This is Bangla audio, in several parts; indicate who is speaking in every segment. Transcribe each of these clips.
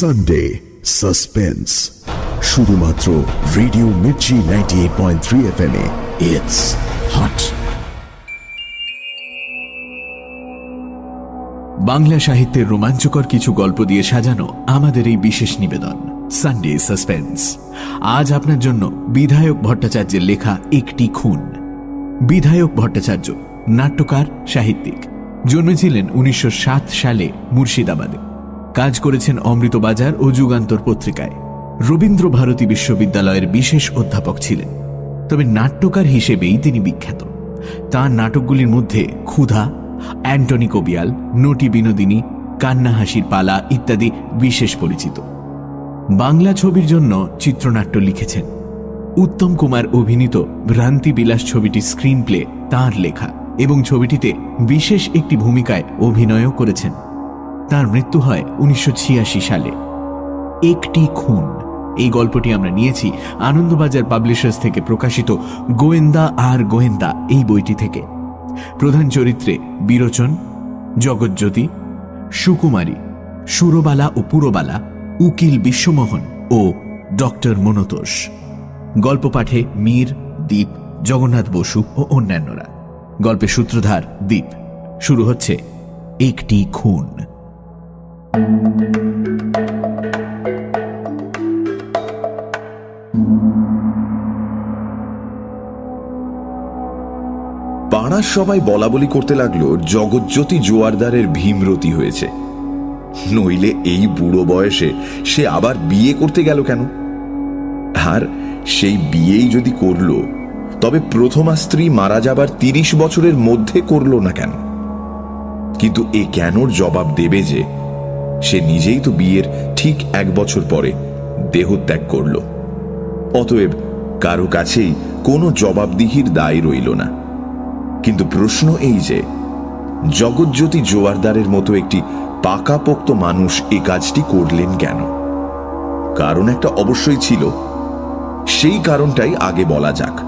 Speaker 1: Sunday suspense শুধুমাত্র radio Mirchi ninety eight point three F M it's hot
Speaker 2: Bangla সাহিত্যের রোমাঞ্চকর কিছু গল্প দিয়ে সাজানো আমাদের এই বিশেষ নিবেদন সানডে সাসপেন্স আজ আপনার জন্য বিধায়ক ভট্টাচার্যের লেখা একটি খুন। বিধায়ক ভট্টাচার্য, নাট্যকার, সাহিত্যিক। জন্মেছিলেন উনিশশো সাত সালে মুর্শিদাবাদে। কাজ করেছেন অমৃতবাজার ও যুগান্তর পত্রিকায়। রবীন্দ্র ভারতী বিশ্ববিদ্যালয়ের বিশেষ অধ্যাপক ছিলেন। তবে নাট্যকার হিসেবেই তিনি বিখ্যাত। তাঁর নাটকগুলির মধ্যে ক্ষুধা, অ্যান্টনি কবিয়াল, নটি বিনোদিনী, কান্না হাসির পালা ইত্যাদি বিশেষ পরিচিত। বাংলা ছবির জন্য চিত্রনাট্য লিখেছেন। উত্তম কুমার অভিনীত ভ্রান্তি বিলাস ছবিটি স্ক্রিন প্লে তাঁর লেখা এবং ছবিটিতে বিশেষ একটি ভূমিকায় অভিনয়ও করেছেন। তার মৃত্যু হয় উনিশশো ছিয়াশি সালে। একটি খুন। এই গল্পটি আমরা নিয়েছি আনন্দবাজার পাবলিশার্স থেকে প্রকাশিত গোয়েন্দা আর গোয়েন্দা এই বইটি থেকে। প্রধান চরিত্রে বিরোচন, জগজ্যোতি, সুকুমারী, সুরবালা ও পুরবালা, উকিল বিশ্বমোহন ও ডক্টর মনতোষ। গল্প পাঠে মীর দ্বীপ জগন্নাথ বসু ও অন্যান্যরা। গল্পের সূত্রধার দ্বীপ শুরু হচ্ছে একটি খুন।
Speaker 3: পাড়ার সবাই বলা বলি করতে লাগল জগজ্যোতি জোয়ারদারের ভীমরতি হয়েছে। নইলে এই বুড়ো বয়সে সে আবার বিয়ে করতে গেল কেন? আর সেই বিয়েই যদি করল, তবে প্রথমা স্ত্রী মারা যাবার তিরিশ বছরের মধ্যে করল না কেন? কিন্তু এ কেনর জবাব দেবে যে সে নিজেই তো বিয়ের ঠিক এক বছর পরে দেহত্যাগ করল। অতএব কারও কাছেই কোনো জবাবদিহির দায় রইল না। কিন্তু প্রশ্ন এই যে জগজ্যোতি জোয়ারদারের মতো একটি পাকাপোক্ত মানুষ এ কাজটি করলেন কেন? কারণ একটা অবশ্যই ছিল। সেই কারণটাই আগে বলা যাক।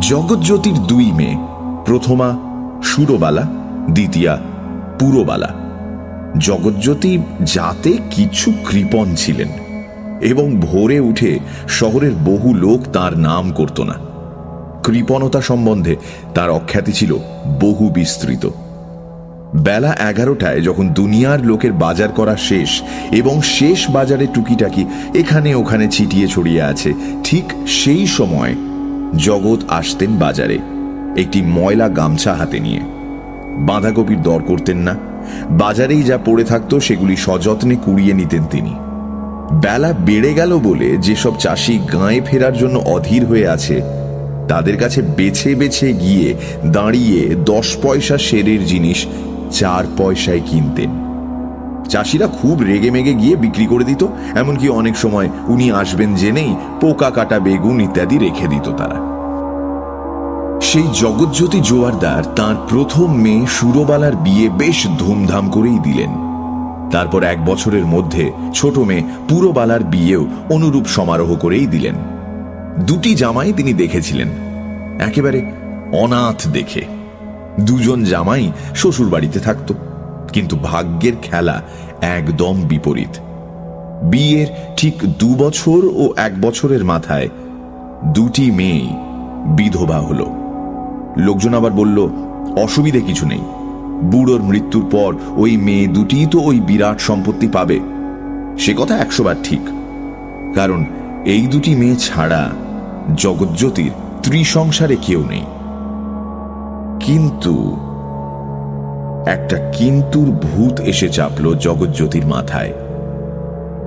Speaker 3: জগজ্যোতির দুই মেয়ে, প্রথমা সুরবালা, দ্বিতীয়া পুরবালা। জগজ্যোতি যাতে কিছু কৃপণ ছিলেন এবং ভোরে উঠে শহরের বহু লোক তার নাম করত না। কৃপণতা সম্বন্ধে তার অখ্যাতি ছিল বহু বিস্তৃত। বেলা এগারোটায় যখন দুনিয়ার লোকের বাজার করা শেষ এবং শেষ বাজারে টুকিটাকি এখানে ওখানে ছিটিয়ে ছড়িয়ে আছে, ঠিক সেই সময় জগৎ আসতেন বাজারে, একটি ময়লা গামছা হাতে নিয়ে। বাঁধাকপির দর করতেন না বাজারেই যা পড়ে থাকতো সেগুলি সযত্নে কুড়িয়ে নিতেন তিনি। বেলা বেড়ে গেল বলে যেসব চাষি গাঁয়ে ফেরার জন্য অধীর হয়ে আছে, তাদের কাছে বেছে বেছে গিয়ে দাঁড়িয়ে দশ পয়সা সেরের জিনিস চার পয়সায় কিনতেন। চাষিরা খুব রেগে মেগে গিয়ে বিক্রি করে দিত, এমনকি অনেক সময় উনি আসবেন জেনেই পোকা কাটা বেগুন ইত্যাদি রেখে দিত তারা। সেই জগজ্যোতি জোয়ারদার তার প্রথম মেয়ে সুরবালার বিয়ে বেশ ধুমধাম করেই দিলেন। তারপর এক বছরের মধ্যে ছোট মেয়ে পুরবালার বিয়েও অনুরূপ সমারোহ করেই দিলেন। দুটি জামাই তিনি দেখেছিলেন। একেবারে অনাথ দেখে। দুজন জামাই শ্বশুর বাড়িতে থাকত, কিন্তু ভাগ্যের খেলা একদম বিপরীত। বিয়ের ঠিক দু বছর ও এক বছরের মাথায় দুটি মেয়েই বিধবা হল। লোকজন আবার বলল, অসুবিধে কিছু নেই। বুড়োর মৃত্যুর পর ওই মেয়ে দুটি তো ওই বিরাট সম্পত্তি পাবে। সে কথা একশোবার ঠিক। কারণ এই দুটি মেয়ে ছাড়া জগজ্যোতির ত্রিসংসারে কেউ নেই। কিন্তু একটা কিন্তুর ভূত এসে চাপল জগজ্যোতির মাথায়।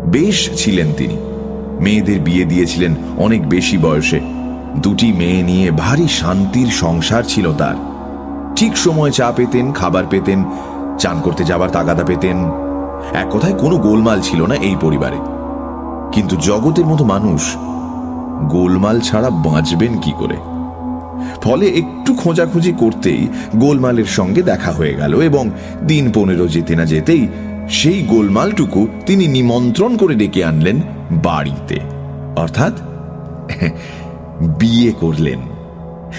Speaker 3: বেশ ছিলেন তিনি। মেয়েদের বিয়ে দিয়েছিলেন অনেক বেশি বয়সে। দুটি মেয়ে নিয়ে ভারী শান্তির সংসার ছিল তার। ঠিক সময় চা পেতেন, খাবার পেতেন, চান করতে যাবার তাগাদা পেতেন। এক কথায় কোনো গোলমাল ছিল না এই পরিবারে। কিন্তু জগতের মতো মানুষ গোলমাল ছাড়া বাঁচবেন কি করে? ফলে একটু খোঁজাখুঁজি করতেই গোলমালের সঙ্গে দেখা হয়ে গেল এবং দিন পনেরো যেতে না যেতেই সেই গোলমালটুকু তিনি নিমন্ত্রণ করে ডেকে আনলেন বাড়িতে। অর্থাৎ বিয়ে করলেন।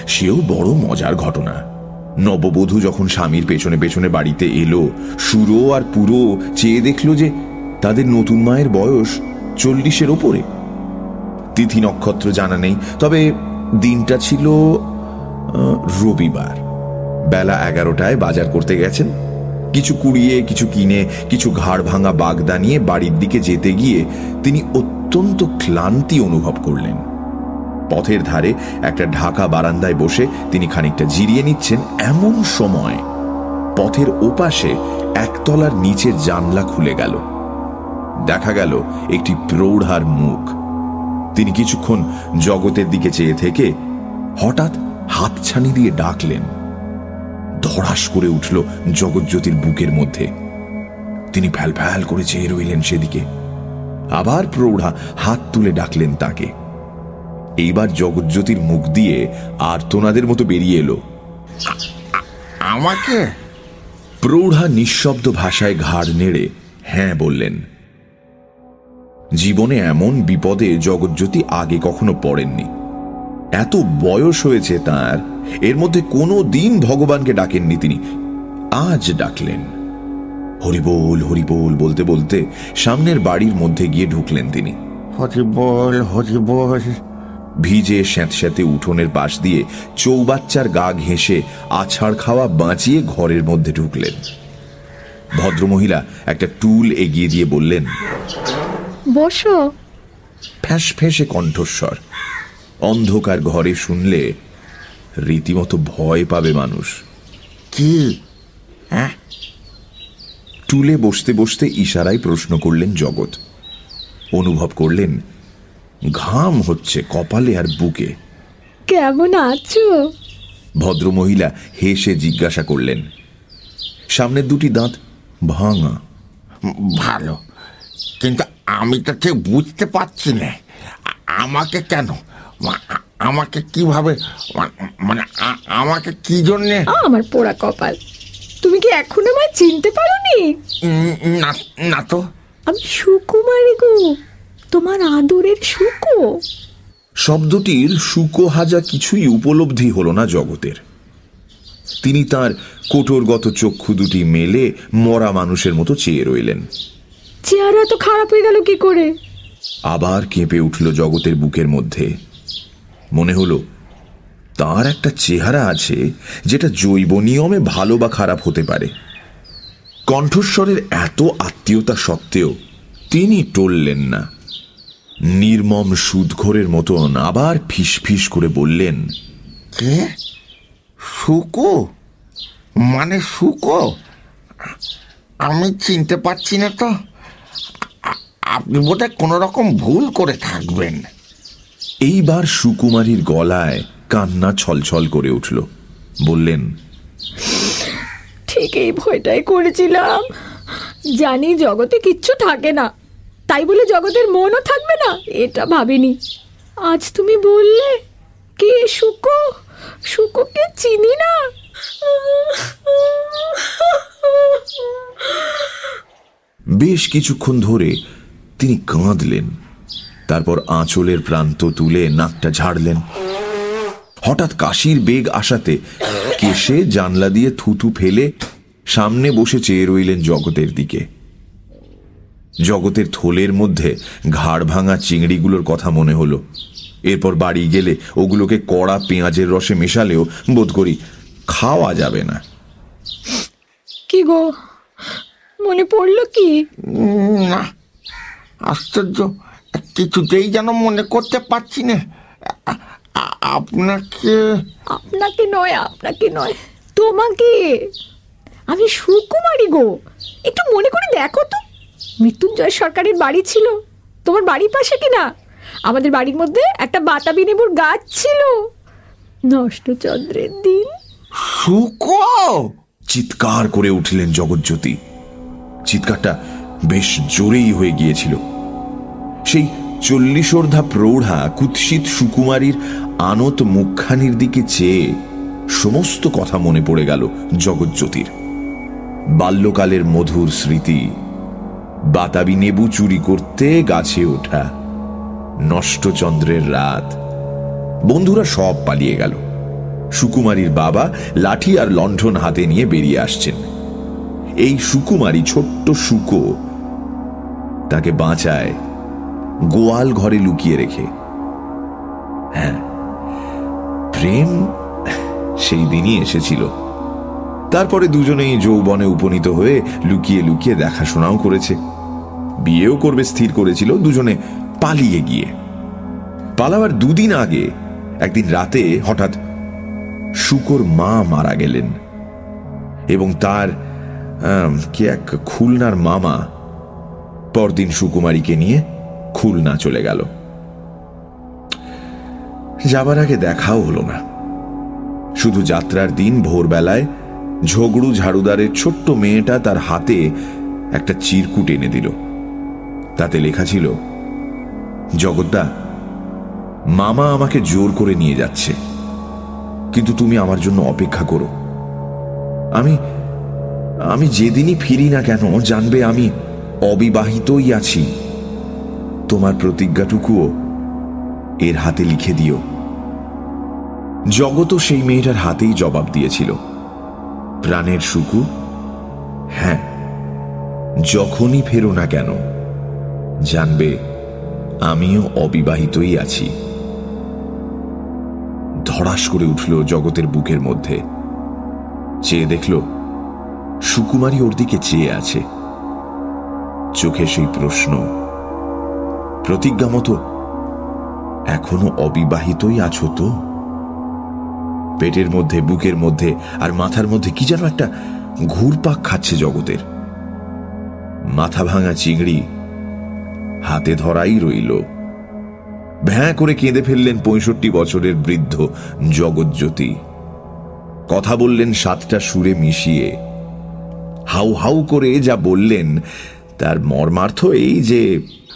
Speaker 3: সেও বড় মজার ঘটনা। নববধূ যখন স্বামীর পেছনে পেছনে বাড়িতে এলো সুরো আর পুরো চেয়ে দেখল যে তাদের নতুন মায়ের বয়স চল্লিশের ওপরে। তিথি নক্ষত্র জানা নেই, তবে দিনটা ছিল রবিবার। বেলা এগারোটায় বাজার করতে গেছেন। কিছু কুড়িয়ে, কিছু কিনে, কিছু ঘাড় ভাঙা বাগদা নিয়ে বাড়ির দিকে যেতে গিয়ে তিনি অত্যন্ত ক্লান্তি অনুভব করলেন। পথের ধারে একটা ঢাকা বারান্দায় বসে তিনি খানিকটা জিরিয়ে নিচ্ছেন এমন সময়। পথের ওপাশে একতলার নিচের জানলা খুলে গেল। দেখা গেল একটি প্রৌঢ়ার মুখ। তিনি কিছুক্ষণ জগতের দিকে চেয়ে থেকে হঠাৎ হাতছানি দিয়ে ডাকলেন। ধড়াস করে উঠল জগৎজ্যোতির বুকের মধ্যে। তিনি ফ্যাল ফ্যাল করে চেয়ে রইলেন সেদিকে। আবার প্রৌঢ়া হাত তুলে ডাকলেন তাকে। এইবার জগজ্যোতির মুখ দিয়ে আর্তনাদের মতো বেরিয়ে এলো।
Speaker 4: আমাকে?
Speaker 3: প্রৌঢ়া নিঃশব্দ ভাষায় ঘাড় নেড়ে হ্যাঁ বললেন। জীবনে এমন বিপদে জগজ্যোতি আগে কখনো পড়েননি। এত বয়স হয়েছে তার এর মধ্যে কোনো দিন ভগবানকে ডাকেননি তিনি। আজ ডাকলেন। হরিবোল হরিবোল বলতে বলতে সামনের বাড়ির মধ্যে গিয়ে ঢুকলেন তিনি।
Speaker 4: হরি বল হরি বল
Speaker 3: ভিজে স্যাঁতস্যাঁতে উঠোনের পাশ দিয়ে চৌবাচ্চার গা ঘেঁষে আছাড় খাওয়া বাঁচিয়ে ঘরের মধ্যে ঢুকলেন। ভদ্রমহিলা একটা টুল এগিয়ে দিয়ে বললেন
Speaker 5: বসো।
Speaker 3: ফ্যাঁস ফ্যাঁসে কণ্ঠস্বর। অন্ধকার ঘরে শুনলে রীতিমতো ভয় পাবে মানুষ।
Speaker 4: কি? হ্যাঁ?
Speaker 3: টুলে বসতে বসতে ইশারায় প্রশ্ন করলেন জগৎ। অনুভব করলেন ঘাম হচ্ছে কপালে আর বুকে।
Speaker 5: কেমন আছো?
Speaker 3: ভদ্রমহিলা হেসে জিজ্ঞাসা করলেন। সামনে দুটি দাঁত ভাঙা।
Speaker 4: ভালো। কিন্তু আমি তো ঠিক বুঝতে পারছি না। আমাকে কেন? মা- আমাকে কীভাবে? মানে আমাকে কি জন্যে?
Speaker 5: আমার পোড়া কপাল। তুমি কি এখন আমায় চিনতে পারোনি?
Speaker 4: উম, না না তো।
Speaker 5: আমি সুকুমারী গো। তোমার আদরের সুকো
Speaker 3: শব্দটির শুকো হাজা কিছুই উপলব্ধি হল না জগতের। তিনি তার কোটরগত চক্ষু দুটি মেলে মরা মানুষের মতো চেয়ে রইলেন।
Speaker 5: চেহারা তো খারাপ হয়ে গেল কি করে?
Speaker 3: আবার কেঁপে উঠল জগতের বুকের মধ্যে। মনে হলো তার একটা চেহারা আছে যেটা জৈব নিয়মে ভালো বা খারাপ হতে পারে। কণ্ঠস্বরের এত আত্মীয়তা সত্ত্বেও তিনি টললেন না। নির্মম সুদঘোরের মতন আবার ফিসফিস করে বললেন
Speaker 4: কে? শুকো? মানে শুকো? আমি চিনতে পারছি না তো। আপনি বোধহয় কোনো রকম ভুল করে থাকবেন।
Speaker 3: এইবার সুকুমারীর গলায় কান্না ছলছল করে উঠল। বললেন
Speaker 5: ঠিক এই ভয়টাই করেছিলাম। জানি জগতে কিচ্ছু থাকে না। তাই বলে জগতের মনও থাকবে না? এটা ভাবিনি। আজ তুমি বললে, কে সুকো সুকোকে চিনি না?
Speaker 3: বেশ কিছুক্ষণ ধরে তিনি কাঁদলেন। তারপর আঁচলের প্রান্ত তুলে নাকটা ঝাড়লেন। হঠাৎ কাশির বেগ আসাতে কেশে জানলা দিয়ে থুতু ফেলে সামনে বসে চেয়ে রইলেন জগতের দিকে। জগতের থলের মধ্যে ঘাড় ভাঙা চিংড়িগুলোর কথা মনে হলো। এরপর বাড়ি গেলে ওগুলোকে কড়া পেঁয়াজের রসে মেশালেও বোধ করি খাওয়া যাবে না।
Speaker 5: কি গো? মনে পড়ল কি?
Speaker 4: না আশ্চর্য কিছুতেই যেন মনে করতে পারছি না। আপনাকে
Speaker 5: আপনাকে নয় আপনাকে নয় তোমাকে। আমি সুকুমারী গো। একটু মনে করে দেখো তো। মৃত্যুঞ্জয় সরকারের বাড়ি ছিল। তোমার বাড়ির পাশে কি না আমাদের বাড়ির মধ্যে একটা বাতাবি লেবুর গাছ ছিল। নষ্টচন্দ্রের দিন।
Speaker 3: চিৎকার করে উঠলেন জগৎজ্যোতি। চিৎকারটা বেশ জোরেই হয়ে গিয়েছিল। সেই চল্লিশোর্ধা প্রৌঢ়া কুৎসিত সুকুমারীর আনত মুখখানির দিকে চেয়ে সমস্ত কথা মনে পড়ে গেল জগৎজ্যোতির। বাল্যকালের মধুর স্মৃতি বাতাবি নেবু চুরি করতে গাছে ওঠা। নষ্ট চন্দ্রের রাত। বন্ধুরা সব পালিয়ে গেল। সুকুমারীর বাবা লাঠি আর লণ্ঠন হাতে নিয়ে বেরিয়ে আসছেন। এই সুকুমারী ছোট্ট সুকো তাকে বাঁচায়, গোয়াল ঘরে লুকিয়ে রেখে। হ্যাঁ প্রেম সেই দিনই এসেছিল। তারপরে দুজনেই যৌবনে উপনীত হয়ে লুকিয়ে লুকিয়ে দেখাশোনাও করেছে। বিয়েও করবে, স্থির করেছিল দুজনে পালিয়ে গিয়ে। পালাবার দুদিন আগে, একদিন রাতে হঠাৎ শুকর মা মারা গেলেন এবং তার কে এক খুলনার মামা পরদিন সুকুমারীকে নিয়ে খুলনা চলে গেল। যাবার আগে দেখাও হলো না। শুধু যাত্রার দিন ভোরবেলায় ঝগড়ু ঝাড়ুদারের ছোট্ট মেয়েটা তার হাতে একটা চিরকুট এনে দিল। তাতে লেখা ছিল, জগদ্দা, মামা আমাকে জোর করে নিয়ে যাচ্ছে, কিন্তু তুমি আমার জন্য অপেক্ষা করো। আমি আমি যেদিনই ফিরি না কেন, জানবে আমি অবিবাহিতই আছি। তোমার প্রতিজ্ঞাটুকুও এর হাতে লিখে দিও। জগত সেই মেয়েটার হাতেই জবাব দিয়েছিল, প্রাণের সুকু হ্যাঁ যখনই ফেরো না কেন। জানবে, আমিও অবিবাহিতই আছি। ধরাস করে উঠল জগতের বুকের মধ্যে। চেয়ে দেখল, সুকুমারী ওর দিকে চেয়ে আছে। চোখে সেই প্রশ্ন প্রতিজ্ঞা মতো এখনও অবিবাহিতই আছো তো? পেটের মধ্যে, বুকের মধ্যে, আর মাথার মধ্যে কি যেন একটা ঘুরপাক খাচ্ছে জগতের। মাথা ভাঙা চিংড়ি হাতে ধরাই রইল। ভ্যাঁ করে কেঁদে ফেললেন পঁয়ষট্টি বছরের বৃদ্ধ জগজ্যোতি। কথা বললেন সাতটা সুরে মিশিয়ে। হাউ হাউ করে যা বললেন তার মর্মার্থ এই যে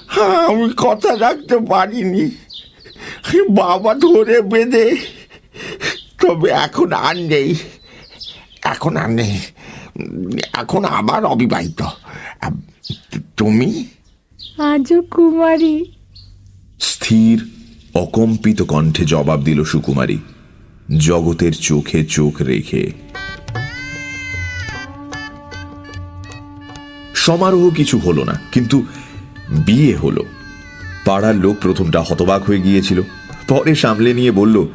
Speaker 4: হ্যাঁ, আমি কথা রাখতে পারিনি। বাবা ধরে বেঁধে তবে এখন আর নেই। এখন আর নেই। এখন আবার অবিবাহিত। তুমি?
Speaker 5: আজও কুমারী।
Speaker 3: স্থির অকম্পিত কণ্ঠে জবাব দিল সুকুমারী জগতের চোখে চোখ রেখে। সমারোহ কিছু হলো না কিন্তু বিয়ে হলো। পাড়ার লোক প্রথমটা হতবাক হয়ে গিয়েছিল পরে সামলে নিয়ে বলল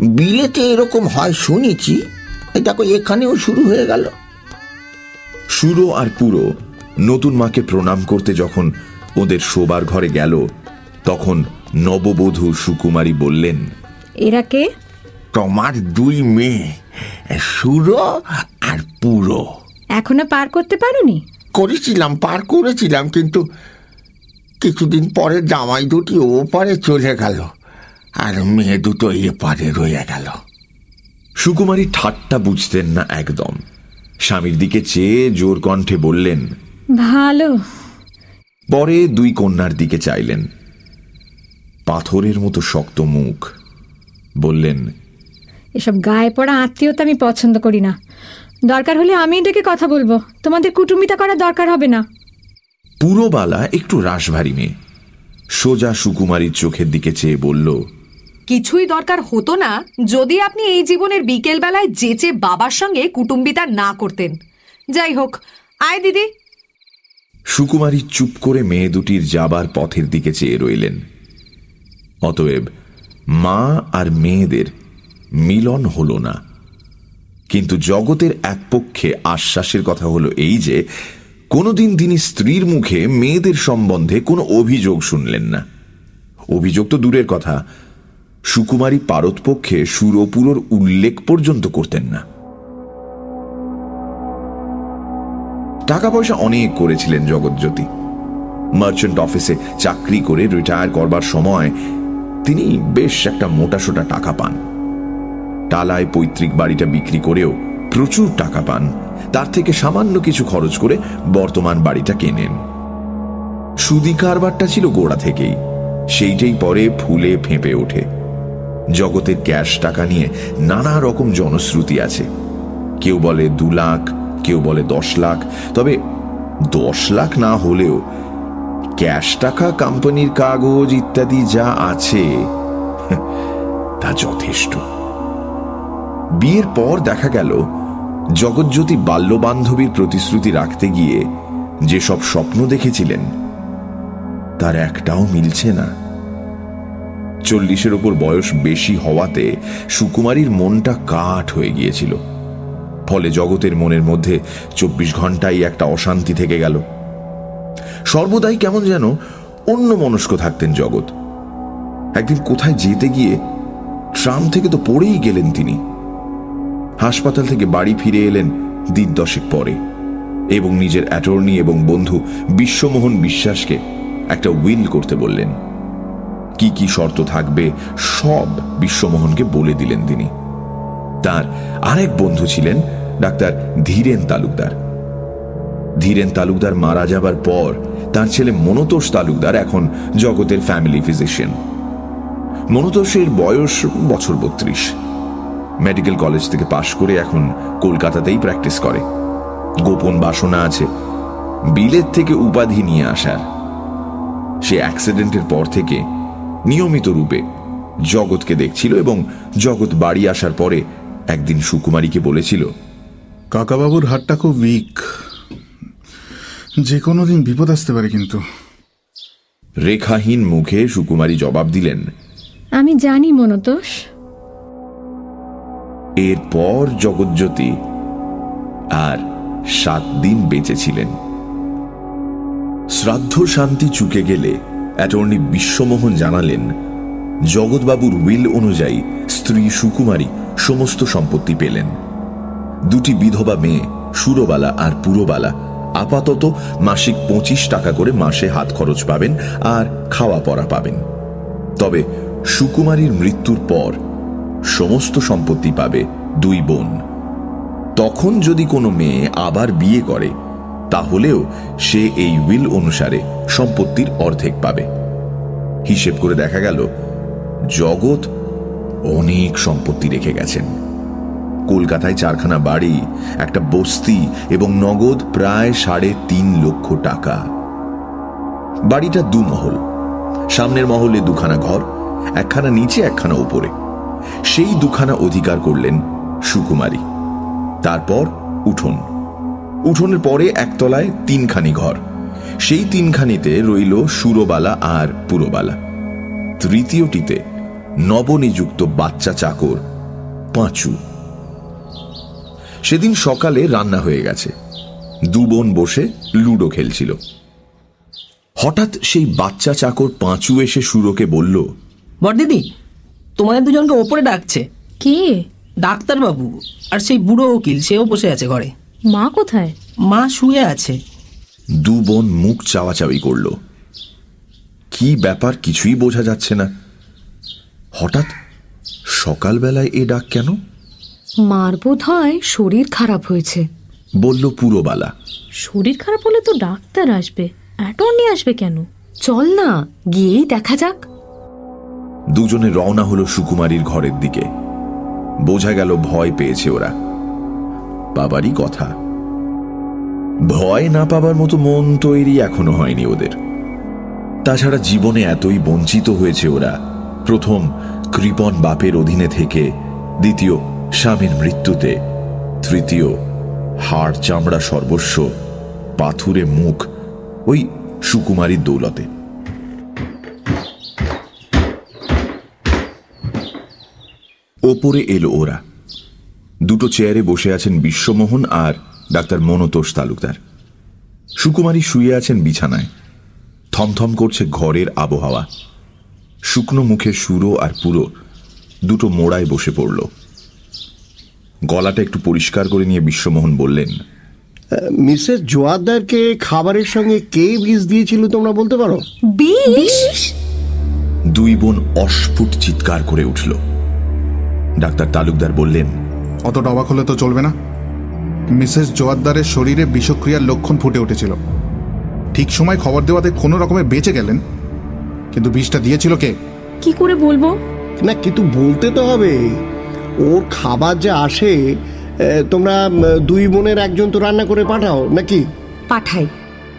Speaker 4: বিলেতে এরকম হয় শুনেছি দেখো এখানেও শুরু হয়ে গেল।
Speaker 3: সুরো আর পুরো নতুন মাকে প্রণাম করতে যখন ওদের শোবার ঘরে গেল। তখন নববধূ সুকুমারী বললেন
Speaker 5: এরা কে?
Speaker 4: তোমার দুই মেয়ে সুরো আর পুরো।
Speaker 5: এখনও পার করতে পারোনি?
Speaker 4: করেছিলাম পার করেছিলাম কিন্তু কিছুদিন পরে জামাই দুটি ও পারে চলে গেল আর মেয়ে দুটো এ পারে রয়ে গেল।
Speaker 3: সুকুমারী ঠাট্টা বুঝতেন না একদম। স্বামীর দিকে চেয়ে জোর কণ্ঠে বললেন
Speaker 5: ভালো।
Speaker 3: পরে দুই কন্যার দিকে চাইলেন। পাথরের মতো শক্ত মুখ। বললেন
Speaker 5: এসব গায়ে পড়া আত্মীয়তা আমি পছন্দ করি না। দরকার হলে আমি ডেকে কথা বলব। তোমাদের কুটুমিতা করার দরকার হবে না।
Speaker 3: পুরোবালা একটু রাশভারী মেয়ে। সোজা সুকুমারীর চোখের দিকে চেয়ে বলল
Speaker 6: কিছুই দরকার হতো না যদি আপনি এই জীবনের বিকেল বেলায় যেচে বাবার সঙ্গে কুটুম্বিতা না করতেন। যাই হোক আয় দিদি।
Speaker 3: সুকুমারী চুপ করে মেয়ে দুটির যাবার পথের দিকে চেয়ে রইলেন। অতএব মা আর মেয়েদের মিলন হল না। কিন্তু জগতের এক পক্ষে আশ্বাসের কথা হলো এই যে, কোনোদিন তিনি স্ত্রীর মুখে মেয়েদের সম্বন্ধে কোনো অভিযোগ শুনলেন না। অভিযোগ তো দূরের কথা। সুকুমারী পারতপক্ষে সুরপুরোর উল্লেখ পর্যন্ত করতেন না। টাকা পয়সা অনেক করেছিলেন জগৎজ্যোতি। মার্চেন্ট অফিসে চাকরি করে রিটায়ার করবার সময় তিনি বেশ একটা মোটাসোটা টাকা পান। টালায় পৈতৃক বাড়িটা বিক্রি করেও প্রচুর টাকা পান। তার থেকে সামান্য কিছু খরচ করে বর্তমান বাড়িটা কেনেন। সুদি কারবারটা ছিল গোড়া থেকেই, সেইটাই পরে ফুলে ফেঁপে ওঠে। জগতের ক্যাশ টাকা নিয়ে নানা রকম জনশ্রুতি আছে। কেউ বলে দু লাখ কেউ বলে দশ লাখ। তবে দশ লাখ না হলেও ক্যাশ টাকা, কোম্পানির কাগজ ইত্যাদি যা আছে, তা যথেষ্ট। বিয়ের পর দেখা গেল, জগৎজ্যোতি বাল্যবান্ধবীর প্রতিশ্রুতি রাখতে গিয়ে যেসব স্বপ্ন দেখেছিলেন, তার একটাও মিলছে না। চল্লিশের ওপর বয়স বেশি হওয়াতে সুকুমারীর মনটা কাঠ হয়ে গিয়েছিল। ফলে জগতের মনের মধ্যে চব্বিশ ঘন্টাই একটা অশান্তি থেকে গেল। সর্বদাই কেমন যেন অন্য মনস্ক থাকতেন জগৎ। একদিন কোথায় যেতে গিয়ে ট্রাম থেকে তো পড়েই গেলেন তিনি। হাসপাতাল থেকে বাড়ি ফিরে এলেন দিন দশেক পরে এবং নিজের অ্যাটর্নি এবং বন্ধু বিশ্বমোহন বিশ্বাসকে একটা উইল করতে বললেন। কি কি শর্ত থাকবে সব বিশ্বমোহনকে বলে দিলেন তিনি। তার আরেক বন্ধু ছিলেন ডাক্তার ধীরেন তালুকদার। ধীরেন তালুকদার মারা যাবার পর তার ছেলে মনতোষ তালুকদার এখন জগতের ফ্যামিলি ফিজিশিয়ান মনতোষের বয়স বছর বত্রিশ। মেডিকেল কলেজ থেকে পাশ করে এখন কলকাতাতেই প্র্যাকটিস করে। গোপন বাসনা আছে। বিলেত থেকে উপাধি নিয়ে আসার। সে অ্যাক্সিডেন্টের পর থেকে নিয়মিত রূপে জগৎকে দেখছিল এবং জগৎ বাড়ি আসার পরে একদিন সুকুমারীকে বলেছিল
Speaker 7: কাকাবাবুর হাতটা খুব উইক যে কোনো দিন বিপদ আসতে পারে কিন্তু।
Speaker 3: রেখাহীন মুখে সুকুমারী জবাব দিলেন
Speaker 5: আমি জানি মনতোষ।
Speaker 3: এরপর জগৎজ্যোতি আর সাত দিন বেঁচেছিলেন। শ্রাদ্ধ শান্তি চুকে গেলে অ্যাটর্নি বিশ্বমোহন জানালেন জগৎবাবুর উইল অনুযায়ী স্ত্রী সুকুমারী সমস্ত সম্পত্তি পেলেন। দুটি বিধবা মেয়ে, সুরবালা আর পুরবালা, আপাতত মাসিক পঁচিশ টাকা করে মাসে হাত খরচ পাবেন আর খাওয়া পড়া পাবেন। তবে সুকুমারীর মৃত্যুর পর সমস্ত সম্পত্তি পাবে দুই বোন। তখন যদি কোনো মেয়ে আবার বিয়ে করে, তাহলেও সে এই উইল অনুসারে সম্পত্তির অর্ধেক পাবে। হিসেব করে দেখা গেল, জগৎ অনেক সম্পত্তি রেখে গেছেন। কলকাতায় চারখানা বাড়ি, একটা বস্তি এবং নগদ প্রায় সাড়ে তিন লক্ষ টাকা। বাড়িটা দু মহল সামনের মহলে দুখানা ঘর, একখানা নিচে, একখানা উপরে। সেই দুখানা অধিকার করলেন সুকুমারী। তারপর উঠোন। উঠোনের পরে একতলায় তিনখানি ঘর। সেই তিনখানিতে রইল সুরবালা আর পুরবালা। তৃতীয়টিতে নবনিযুক্ত বাচ্চা চাকর, পাঁচু। সেদিন সকালে রান্না হয়ে গেছে। দু বোন বসে লুডো খেলছিল। হঠাৎ সেই বাচ্চা চাকর পাঁচু এসে সুরকে বলল
Speaker 8: বড়দিদি তোমাদের দুজনকে ওপরে ডাকছে।
Speaker 5: কে?
Speaker 8: ডাক্তারবাবু আর সেই বুড়ো উকিল সেও বসে আছে ঘরে।
Speaker 5: মা কোথায়?
Speaker 8: মা শুয়ে আছে।
Speaker 3: দু বোন মুখ চাওয়াচাওয়ি করল। কি ব্যাপার কিছুই বোঝা যাচ্ছে না। হঠাৎ সকালবেলায় এ ডাক কেন?
Speaker 9: মার বোধ হয় শরীর খারাপ হয়েছে।
Speaker 3: বলল পুরবালা।
Speaker 5: শরীর খারাপ হলে তো ডাক্তার আসবে। অ্যাটর্নি আসবে কেন?
Speaker 9: চল না গিয়েই দেখা যাক।
Speaker 3: দুজনে রওনা হলো সুকুমারীর ঘরের দিকে। বোঝা গেল ভয় পেয়েছে ওরা। বাবারই কথা। ভয় না পাবার মতো মন তৈরি এখনও হয়নি ওদের। তাছাড়া জীবনে এতই বঞ্চিত হয়েছে ওরা। প্রথম কৃপন বাপের অধীনে থেকে দ্বিতীয় স্বামীর মৃত্যুতে তৃতীয় হাড় চামড়া সর্বস্ব, পাথুরে মুখ, ওই সুকুমারীর দৌলতে। ওপরে এলো ওরা। দুটো চেয়ারে বসে আছেন বিশ্বমোহন আর ডাক্তার মনতোষ তালুকদার। সুকুমারী শুয়ে আছেন বিছানায়। থমথম করছে ঘরের আবহাওয়া। শুকনো মুখে সুরো আর পুরো দুটো মোড়ায় বসে পড়ল। গলাটা একটু পরিষ্কার করে নিয়ে বিশ্বমোহন বললেন
Speaker 10: মিসেস জোয়ারদারকে খাবারের সঙ্গে কে বিষ দিয়েছিল তোমরা বলতে পারো?
Speaker 9: বিষ
Speaker 3: দুই বোন অস্ফুট চিৎকার করে উঠল। ডাক্তার তালুকদার বললেন
Speaker 7: অতটা অবাক হলে তো চলবে না। মিসেস জোয়ারদারের শরীরে বিষক্রিয়ার লক্ষণ ফুটে উঠেছিল। ঠিক সময় খবর দেওয়াতে কোনো রকমে বেঁচে গেলেন। কিন্তু বিষটা দিয়েছিল কে?
Speaker 5: কি করে বলব?
Speaker 10: না কিন্তু বলতে তো হবে। ওর খাবার যা আসে তোমরা দুই বোনের একজন তো রান্না করে পাঠাও নাকি?
Speaker 5: পাঠাই।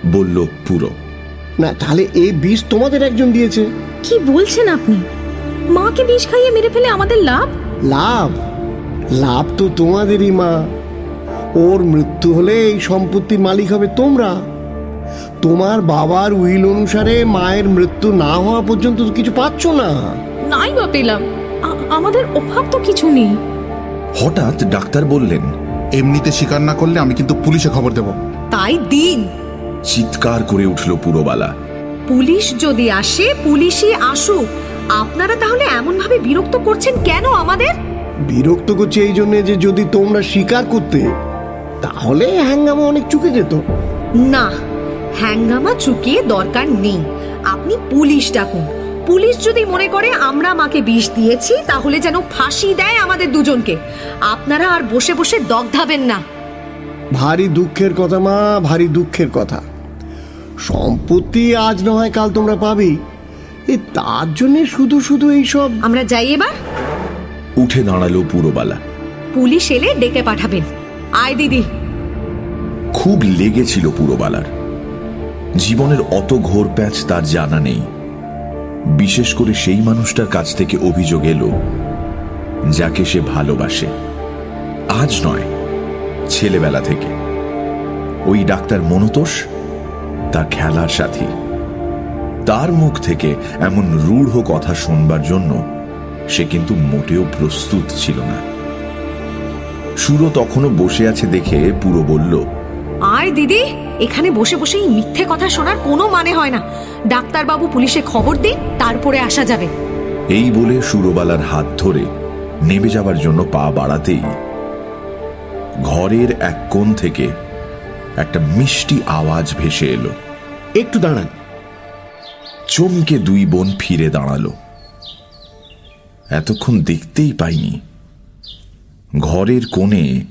Speaker 3: বলল পুরো।
Speaker 10: না তাহলে এই বিষ তোমাদের একজন দিয়েছে।
Speaker 5: কি বলছেন আপনি? মাকে বিষ খাইয়ে মেরে ফেলে আমাদের লাভ?
Speaker 10: লাভ? লাভ তো তোমাদেরই মা। ওর মৃত্যু হলে এই সম্পত্তির মালিক হবে তোমরা। তোমার বাবার উইল অনুসারে মায়ের মৃত্যু না হওয়া পর্যন্ত তো কিছু পাচ্ছ না।
Speaker 5: নাই বা পেলাম। আমাদের অভাব তো কিছু নেই।
Speaker 3: হঠাৎ ডাক্তার বললেন
Speaker 7: এমনিতে স্বীকার না করলে আমি কিন্তু পুলিশে খবর দেব।
Speaker 6: তাই দিন।
Speaker 3: চিৎকার করে উঠল পুরোবালা।
Speaker 6: পুলিশ যদি আসে পুলিশই আসুক। আপনারা তাহলে এমন ভাবে বিরক্ত করছেন কেন আমাদের?
Speaker 10: বিরক্ত করছে এই জন্য যে যদি তোমরা স্বীকার করতে তাহলে হ্যাঙ্গামা অনেক চুকে যেত।
Speaker 6: না হ্যাঙ্গামা চুকিয়ে দরকার নেই। আপনি পুলিশ ডাকুন। পুলিশ যদি মনে করে আমরা মাকে বিষ দিয়েছি তাহলে যেন ফাঁসি দেয় আমাদের দুজনকে। আপনারা আর বসে বসে দগ্ধাবেন না।
Speaker 10: ভারী দুঃখের কথা মা ভারী দুঃখের কথা। সম্পত্তি আজ না হয় কাল তোমরা পাবেই এ তার জন্য শুধু শুধু এইসব
Speaker 6: আমরা যাই এবার।
Speaker 3: উঠে দাঁড়াল পুরোবালা।
Speaker 6: পুলিশ এলে ডেকে পাঠাবেন। আয় দিদি।
Speaker 3: খুব লেগেছিল পুরোবালার। জীবনের অত ঘোর প্যাচ তার জানা নেই। বিশেষ করে সেই মানুষটার কাছ থেকে অভিযোগ এলো, যাকে সে ভালোবাসে। আজ নয়, ছেলেবেলা থেকে। ওই ডাক্তার মনতোষ, তার খেলার সাথী। তার মুখ থেকে এমন রূঢ় কথা শুনবার জন্য সে কিন্তু মোটেও প্রস্তুত ছিল না। সুরো তখনও বসে আছে দেখে পুরো বলল,
Speaker 6: আয় দিদি, এখানে বসে বসে এই মিথ্যে কথা শোনার কোনো মানে হয় না। ডাক্তারবাবু পুলিশে খবর দিন তারপরে আসা যাবে।
Speaker 3: এই বলে সুরবালার হাত ধরে নেমে যাবার জন্য পা বাড়াতেই ঘরের এক কোণ থেকে একটা মিষ্টি আওয়াজ ভেসে এলো।
Speaker 11: একটু দাঁড়ান।
Speaker 3: চমকে দুই বোন ফিরে দাঁড়াল। এতক্ষণ দেখতেই পাইনি। ঘরের কোণে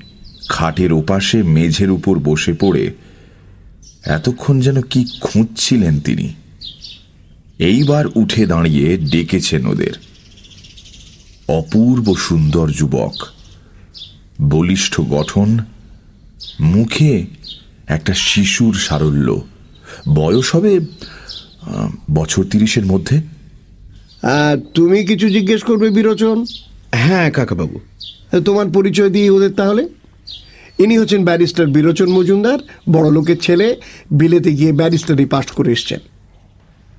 Speaker 3: খাটের ওপাশে মেঝের উপর বসে পড়ে এতক্ষণ যেন কি খুঁজছিলেন তিনি। এইবার উঠে দাঁড়িয়ে ডেকেছেন ওদের। অপূর্ব সুন্দর যুবক। বলিষ্ঠ গঠন মুখে একটা শিশুর সারল্য। বয়স হবে বছর তিরিশের মধ্যে।
Speaker 10: আর তুমি কিছু জিজ্ঞেস করবে বিরোচন?
Speaker 11: হ্যাঁ কাকাবাবু।
Speaker 10: তোমার পরিচয় দিই ওদের তাহলে? ইনি হচ্ছেন ব্যারিস্টার বিরোচন মজুমদার বড় লোকের ছেলে বিলেতে গিয়ে ব্যারিস্টারি পাস করে এসছেন।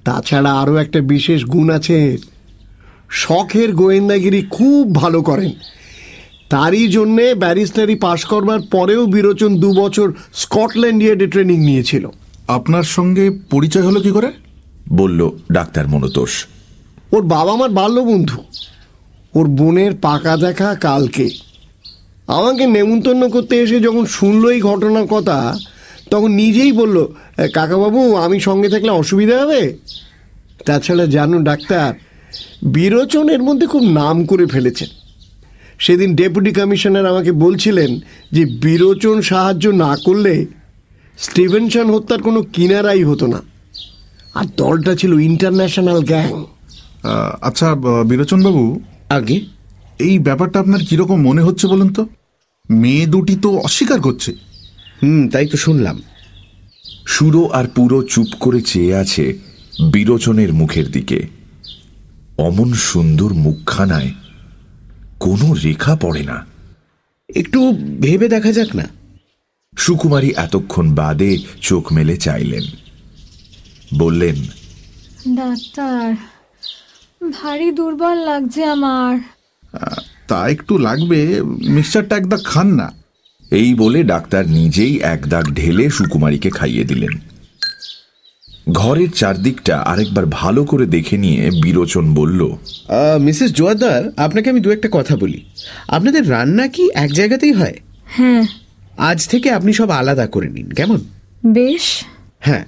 Speaker 10: তাছাড়া আরও একটা বিশেষ গুণ আছে। শখের গোয়েন্দাগিরি খুব ভালো করেন। তারই জন্যে ব্যারিস্টারি পাশ করবার পরেও বিরোচন দু বছর স্কটল্যান্ড ইয়ার্ডে ট্রেনিং নিয়েছিল।
Speaker 7: আপনার সঙ্গে পরিচয় হলো কি করে?
Speaker 3: বলল ডাক্তার মনতোষ।
Speaker 10: ওর বাবা আমার বাল্য বন্ধু ওর বোনের পাকা দেখা কালকে। আমাকে নেমন্তন্ন করতে এসে যখন শুনলো এই ঘটনার কথা তখন নিজেই বলল "এ, কাকাবাবু আমি সঙ্গে থাকলে অসুবিধা হবে? তাছাড়া জানো ডাক্তার বিরোচন এর মধ্যে খুব নাম করে ফেলেছেন। সেদিন ডেপুটি কমিশনার আমাকে বলছিলেন যে বিরোচন সাহায্য না করলে স্টিভেনসন হত্যার কোনো কিনারাই হতো না। আর দলটা ছিল ইন্টারন্যাশনাল গ্যাং।
Speaker 7: আচ্ছা বিরোচন বাবু
Speaker 11: আগে?
Speaker 7: এই ব্যাপারটা আপনার কীরকম মনে হচ্ছে বলুন তো? মেয়ে দুটি তো অস্বীকার করছে।
Speaker 11: হুম তাই তো শুনলাম।
Speaker 3: সুরো আর পুরো চুপ করে চেয়ে আছে বিরোচনের মুখের দিকে। অমন সুন্দর মুখখানায় কোনো রেখা পড়ে না।
Speaker 11: একটু ভেবে দেখা যাক না।
Speaker 3: সুকুমারী এতক্ষণ বাদে চোখ মেলে চাইলেন। বললেন
Speaker 5: ডাক্তার ভারী দুর্বল লাগছে আমার।
Speaker 7: তা একটু লাগবে মিক্সচারটা একদম খান না।
Speaker 3: এই বলে ডাক্তার নিজেই এক দাগ ঢেলে সুকুমারীকে খাইয়ে দিলেন। ঘরের চারদিকটা আরেকবার ভালো করে দেখে নিয়ে বিরোচন বলল
Speaker 11: মিসেস জোয়ারদার আপনাকে আমি দু একটা কথা বলি। আপনাদের রান্না কি এক জায়গাতেই হয়?
Speaker 5: হ্যাঁ।
Speaker 11: আজ থেকে আপনি সব আলাদা করে নিন কেমন?
Speaker 5: বেশ।
Speaker 11: হ্যাঁ।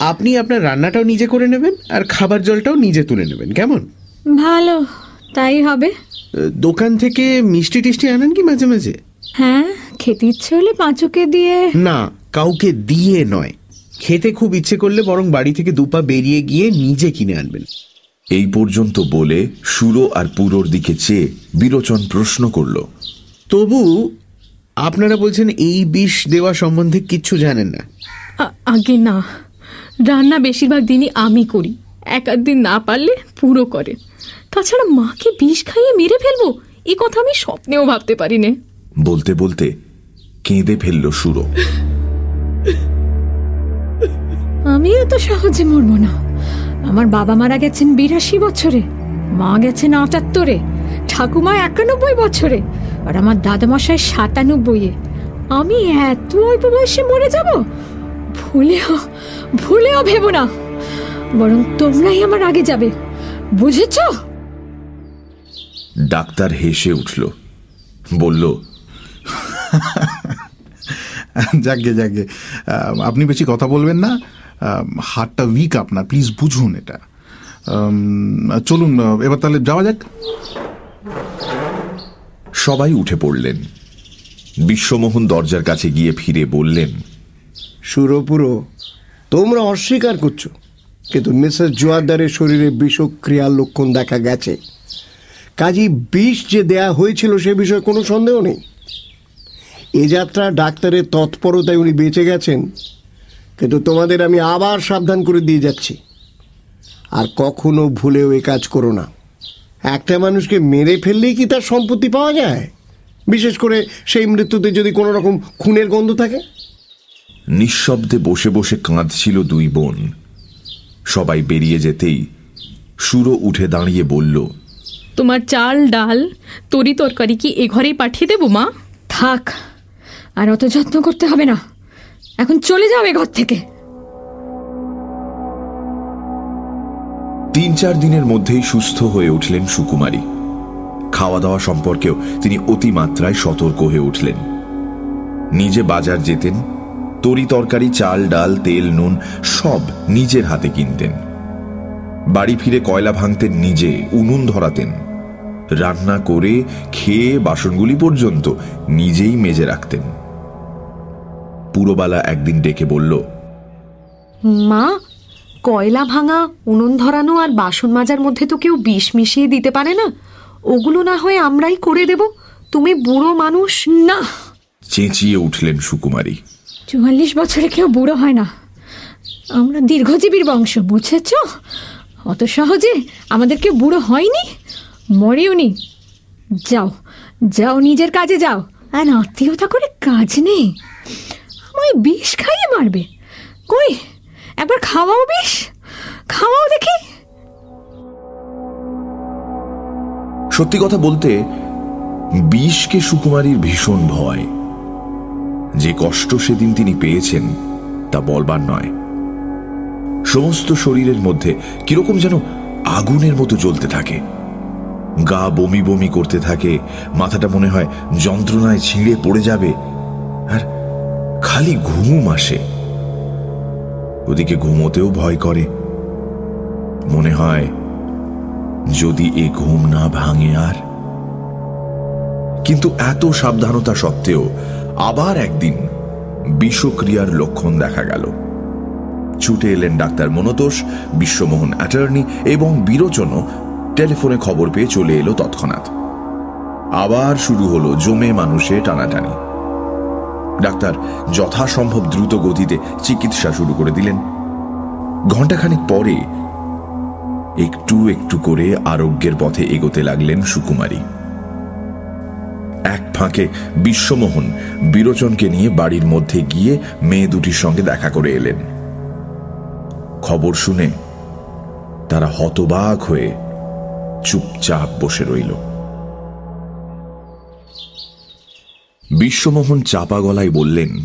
Speaker 11: আপনি আপনার রান্নাটাও নিজে করে নেবেন আর খাবার জলটাও নিজে তুলে নেবেন কেমন?
Speaker 5: ভালো। তাই হবে।
Speaker 11: দোকান থেকে মিষ্টি টিষ্টি আনেন কি মাঝে মাঝে?
Speaker 5: হ্যাঁ খেতে ইচ্ছে হলে পাঁচুকে দিয়ে।
Speaker 2: না কাউকে দিয়ে নয়। খেতে খুব ইচ্ছে করলে বরং বাড়ি থেকে দুপা বেরিয়ে গিয়ে নিজে কিনে আনবেন।
Speaker 3: এই পর্যন্ত বলে সুরো আর পুরোর দিকে চেয়ে বিরোচন প্রশ্ন করল।
Speaker 2: তবু আপনারা বলছেন এই বিষ দেওয়া সম্বন্ধে কিচ্ছু জানেন না।
Speaker 9: আগে না। রান্না বেশিরভাগ দিনই আমি করি। এক আধ দিন না পারলে পুরো করে। তাছাড়া মাকে বিষ খাইয়ে মেরে ফেলব এই কথা আমি স্বপ্নেও ভাবতে পারি নে
Speaker 3: বলতে বলতে কেঁদে ফেলল সুরো।
Speaker 5: আমি এত সহজে মরবো না। আমার বাবা মারা গেছেন বিরাশি বছরে মা গেছেন আটাত্তরে ঠাকুমা একানব্বই বছরে আর আমার দাদামশাই সাতানব্বইয়ে। আমি এত অল্প বয়সে মরে যাব? ভুলেও ভুলেও ভেবো না। বরং তোমরাই আমার আগে যাবে। বুঝেছ?
Speaker 3: ডাক্তার হেসে উঠল বলল
Speaker 7: যাকে যাকে আপনি বেশি কথা বলবেন না। হাতটা উইক আপনার প্লিজ বুঝুন এটা। চলুন এবার তাহলে যাওয়া যাক।
Speaker 3: সবাই উঠে পড়লেন। বিশ্বমোহন দরজার কাছে গিয়ে ফিরে বললেন
Speaker 10: সুরপুরো তোমরা অস্বীকার করছ কিন্তু মিসেস জোয়ারদারের শরীরে বিষক্রিয়ার লক্ষণ দেখা গেছে। কাজী বিষ যে দেয়া হয়েছিল সে বিষয়ে কোনো সন্দেহ নেই। এ যাত্রা ডাক্তারের তৎপরতায় উনি বেঁচে গেছেন। কিন্তু তোমাদের আমি আবার সাবধান করে দিয়ে যাচ্ছি। আর কখনো ভুলেও এ কাজ করো না। একটা মানুষকে মেরে ফেললেই কি তার সম্পত্তি পাওয়া যায়? বিশেষ করে সেই মৃত্যুতে যদি কোনো রকম খুনের গন্ধ থাকে?
Speaker 3: নিঃশব্দে বসে বসে কাঁদছিল দুই বোন। সবাই বেরিয়ে যেতেই সুরো উঠে দাঁড়িয়ে বলল
Speaker 9: তোমার চাল ডাল তরি তরকারি কি এ ঘরেই পাঠিয়ে দেবো মা?
Speaker 5: থাক আর অত যত্ন করতে হবে না। এখন চলে যাও এ ঘর থেকে।
Speaker 3: তিন চার দিনের মধ্যেই সুস্থ হয়ে উঠলেন সুকুমারী। খাওয়া দাওয়া সম্পর্কেও তিনি অতিমাত্রায় সতর্ক হয়ে উঠলেন। নিজে বাজার যেতেন, তরি তরকারি, চাল, ডাল, তেল, নুন সব নিজের হাতে কিনতেন। বাড়ি ফিরে কয়লা ভাঙতেন নিজে, উনুন ধরাতেন। রান্না করে খেয়ে বাসনগুলি পর্যন্ত নিজেই মেজে রাখতেন। পুরোবালা একদিন ডেকে বলল
Speaker 6: মা কয়লা ভাঙা উনুন ধরানো আর বাসন মাজার মধ্যে তো কেউ বিষ মিশিয়ে দিতে পারে না। ওগুলো না হয় আমরাই করে দেব। তুমি বুড়ো মানুষ
Speaker 5: না।
Speaker 3: চেঁচিয়ে উঠলেন সুকুমারী।
Speaker 5: চুয়াল্লিশ বছরে কেউ বুড়ো হয় না। আমরা দীর্ঘজীবীর বংশ বুঝেছ? অত সহজে আমাদের কেউ বুড়ো হয়নি? মরেওনি যাও যাও নিজের কাজে যাও। আর আত্মীয়তা করে কাজ নেই। আমায় বিষ খাইয়ে মারবে? কই, একবার খাওয়াও বিষ? খাওয়াও দেখি।
Speaker 3: সত্যি কথা বলতে, বিষকে সুকুমারীর ভীষণ ভয়। যে কষ্ট সেদিন তিনি পেয়েছেন, তা বলবার নয়। সমস্ত শরীরের মধ্যে কীরকম যেন আগুনের মতো জ্বলতে থাকে। গা বমি বমি করতে থাকে, মাথাটা মনে হয় যন্ত্রণায় ছিঁড়ে পড়ে যাবে। আর খালি ঘুম আসে। ওদিকে ঘুমোতেও ভয় করে। মনে হয় যদি এ ঘুম না ভাঙে আর। কিন্তু এত সাবধানতা সত্ত্বেও আবার একদিন বিষক্রিয়ার লক্ষণ দেখা গেল। ছুটে এলেন ডাক্তার মনতোষ, বিশ্বমোহন অ্যাটর্নি এবং বিরোচনও টেলিফোনে খবর পেয়ে চলে এলো তৎক্ষণাৎ। আবার শুরু হলো জমে মানুষে টানাটানি। ডাক্তার যথাসম্ভব দ্রুত গতিতে চিকিৎসা শুরু করে দিলেন। ঘণ্টাখানেক পরে একটু একটু করে আরোগ্যের পথে এগোতে লাগলেন সুকুমারী। এক ফাঁকে বিশ্বমোহন বিরোচনকে নিয়ে বাড়ির মধ্যে গিয়ে মেয়ে দুটির সঙ্গে দেখা করে এলেন। খবর শুনে তারা হতবাক হয়ে চুপচাপ বসে রইল। বিশ্বমোহন চাপা গলায় বললেন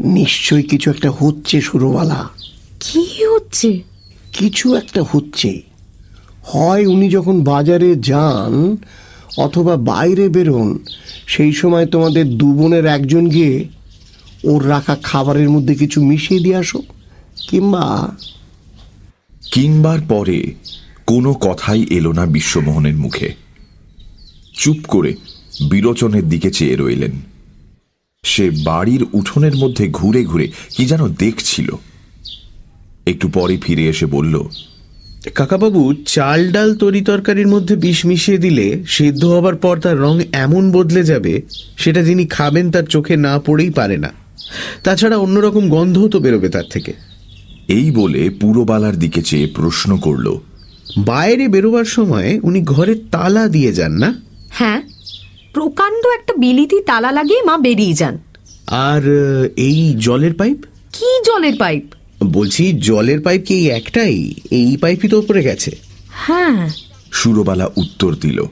Speaker 10: নিশ্চয়ই কিছু একটা হচ্ছে সুরবালা
Speaker 9: কি হচ্ছে?
Speaker 10: কিছু একটা হচ্ছে। হয় উনি যখন বাজারে যান অথবা বাইরে বেরোন সেই সময় তোমাদের দু বোনের একজন গিয়ে ওর রাখা খাবারের মধ্যে কিছু মিশিয়ে দিয়ে আসো কিংবা
Speaker 3: কিংবার পরে কোনো কথাই এলো না বিশ্বমোহনের মুখে। চুপ করে বিরোচনের দিকে চেয়ে রইলেন। সে বাড়ির উঠোনের মধ্যে ঘুরে ঘুরে কি যেন দেখছিল। একটু পরে ফিরে এসে বলল
Speaker 2: কাকাবাবু চাল ডাল তরি তরকারির মধ্যে বিষ মিশিয়ে দিলে সিদ্ধ হবার পর তার রং এমন বদলে যাবে সেটা যিনি খাবেন তার চোখে না পড়েই পারে না। তাছাড়া অন্যরকম গন্ধও তো বেরোবে তার থেকে।
Speaker 3: এই বলে পুরোবালার দিকে চেয়ে প্রশ্ন করল
Speaker 2: বাইরে বেরোবার সময় উনি ঘরে তালা দিয়ে যান না?
Speaker 6: হ্যাঁ প্রকাণ্ড একটা বিলিতি তালা লাগিয়ে মা বেরিয়ে যান।
Speaker 2: আর এই জলের পাইপ?
Speaker 6: কি জলের পাইপ?
Speaker 2: বলছি জলের পাইপ কি একটাই? এই পাইপই তো উপরে গেছে।
Speaker 9: হ্যাঁ।
Speaker 3: সুরবালা উত্তর দিল।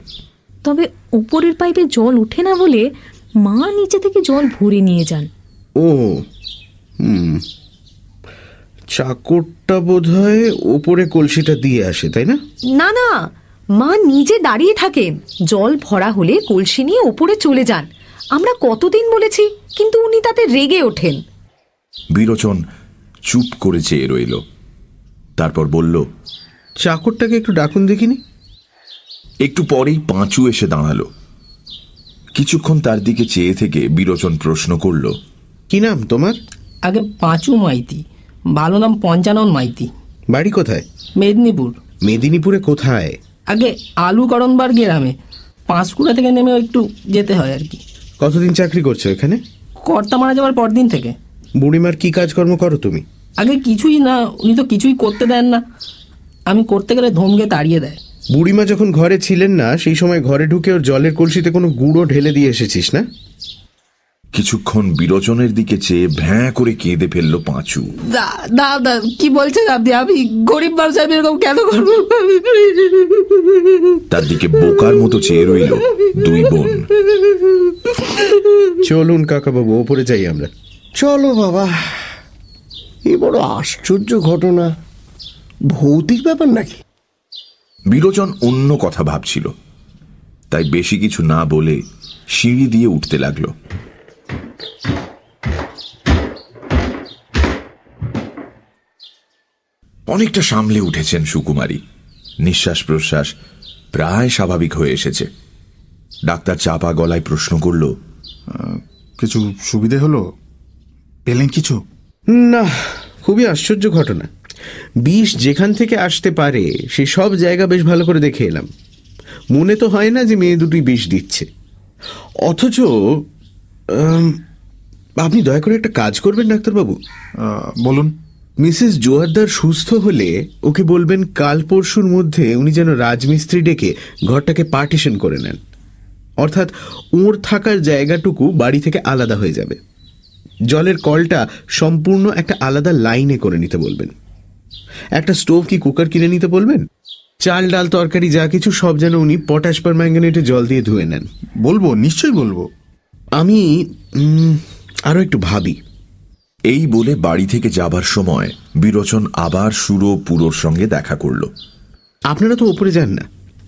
Speaker 9: তবে উপরের পাইপে জল ওঠে না বলে মা নিচে থেকে জল ভরে নিয়ে যান।
Speaker 2: ও হুম। চাকরটা বোধ হয় ওপরে কলসিটা দিয়ে আসে তাই না?
Speaker 6: না না। মা নিজে দাঁড়িয়ে থাকেন জল ভরা হলে কলসি নিয়ে ওপরে চলে যান। আমরা কতদিন বলেছি কিন্তু উনি তাতে রেগে ওঠেন।
Speaker 3: বিরোচন চুপ করে চেয়ে রইল। তারপর বলল
Speaker 2: চাকরটাকে একটু ডাকুন দেখিনি?
Speaker 3: একটু পরেই পাঁচু এসে দাঁড়াল। কিছুক্ষণ তার দিকে চেয়ে থেকে বিরোচন প্রশ্ন করল
Speaker 2: কি নাম তোমার?
Speaker 8: আগে পাঁচু মাইতি ভালো নাম পঞ্চানন মাইতি।
Speaker 2: বাড়ি কোথায়?
Speaker 8: মেদিনীপুর।
Speaker 2: মেদিনীপুরে কোথায়?
Speaker 8: আগে আলুকরণবার গ্রামে পাঁশকুড়া থেকে নেমে একটু যেতে হয় আর কি।
Speaker 2: কতদিন চাকরি করছ এখানে?
Speaker 8: কর্তা মারা যাওয়ার পরদিন থেকে।
Speaker 2: বুড়িমার কি কাজকর্ম করো তুমি?
Speaker 8: আগে কিছুই না উনি তো কিছুই করতে দেন না। আমি করতে গেলে ধমকে তাড়িয়ে দেয়।
Speaker 2: বুড়িমা যখন ঘরে ছিলেন না সেই সময় ঘরে ঢুকে ওর জলের কলসিতে কোনো গুঁড়ো ঢেলে দিয়ে এসেছিস না?
Speaker 3: কিছুক্ষণ বিরোচনের দিকে চেয়ে ভ্যাঁ করে কেঁদে ফেলল পাঁচু।
Speaker 8: দা দা কি বলছেন আপনি? আমি গরিব মানুষ আমি এরকম কেন করব?
Speaker 3: তার দিকে বোকার মতো চেয়ে রইল দুই বোন।
Speaker 2: চলুন কাকাবাবু ওপরে যাই আমরা।
Speaker 10: চলো বাবা। এ বড় আশ্চর্য ঘটনা। ভৌতিক ব্যাপার নাকি?
Speaker 3: বিরোচন অন্য কথা ভাবছিল। তাই বেশি কিছু না বলে সিঁড়ি দিয়ে উঠতে লাগল। অনেকটা সামলে উঠেছেন সুকুমারী। নিঃশ্বাস প্রশ্বাস প্রায় স্বাভাবিক হয়ে এসেছে। ডাক্তার চাপা গলায় প্রশ্ন করল
Speaker 7: কিছু সুবিধে হলো? পেলেন কিছু?
Speaker 2: না খুবই আশ্চর্য ঘটনা। বিষ যেখান থেকে আসতে পারে সে সব জায়গা বেশ ভালো করে দেখে এলাম। মনে তো হয় না যে মেয়ে দুটি বিষ দিচ্ছে। অথচ আপনি দয়া করে একটা কাজ করবেন ডাক্তারবাবু।
Speaker 7: বলুন।
Speaker 2: মিসেস জোয়ারদার সুস্থ হলে ওকে বলবেন কাল পরশুর মধ্যে উনি যেন রাজমিস্ত্রি ডেকে ঘরটাকে পার্টিশন করে নেন। অর্থাৎ ওর থাকার জায়গাটুকু বাড়ি থেকে আলাদা হয়ে যাবে। জলের কলটা সম্পূর্ণ একটা আলাদা লাইনে করে নিতে বলবেন। একটা স্টোভ কি কুকার কিনে নিতে বলবেন? চাল ডাল তরকারি যা কিছু সব যেন উনি পটাশ পার ম্যাঙ্গানেটে জল দিয়ে ধুয়ে নেন।
Speaker 7: বলব নিশ্চয়ই বলব।
Speaker 2: আমি আরও একটু ভাবি।
Speaker 3: এই বলে বাড়ি থেকে যাবার সময় বিরোচন আবার সুরো পুরোর সঙ্গে দেখা করল।
Speaker 2: আপনারা তো ওপরে যান না।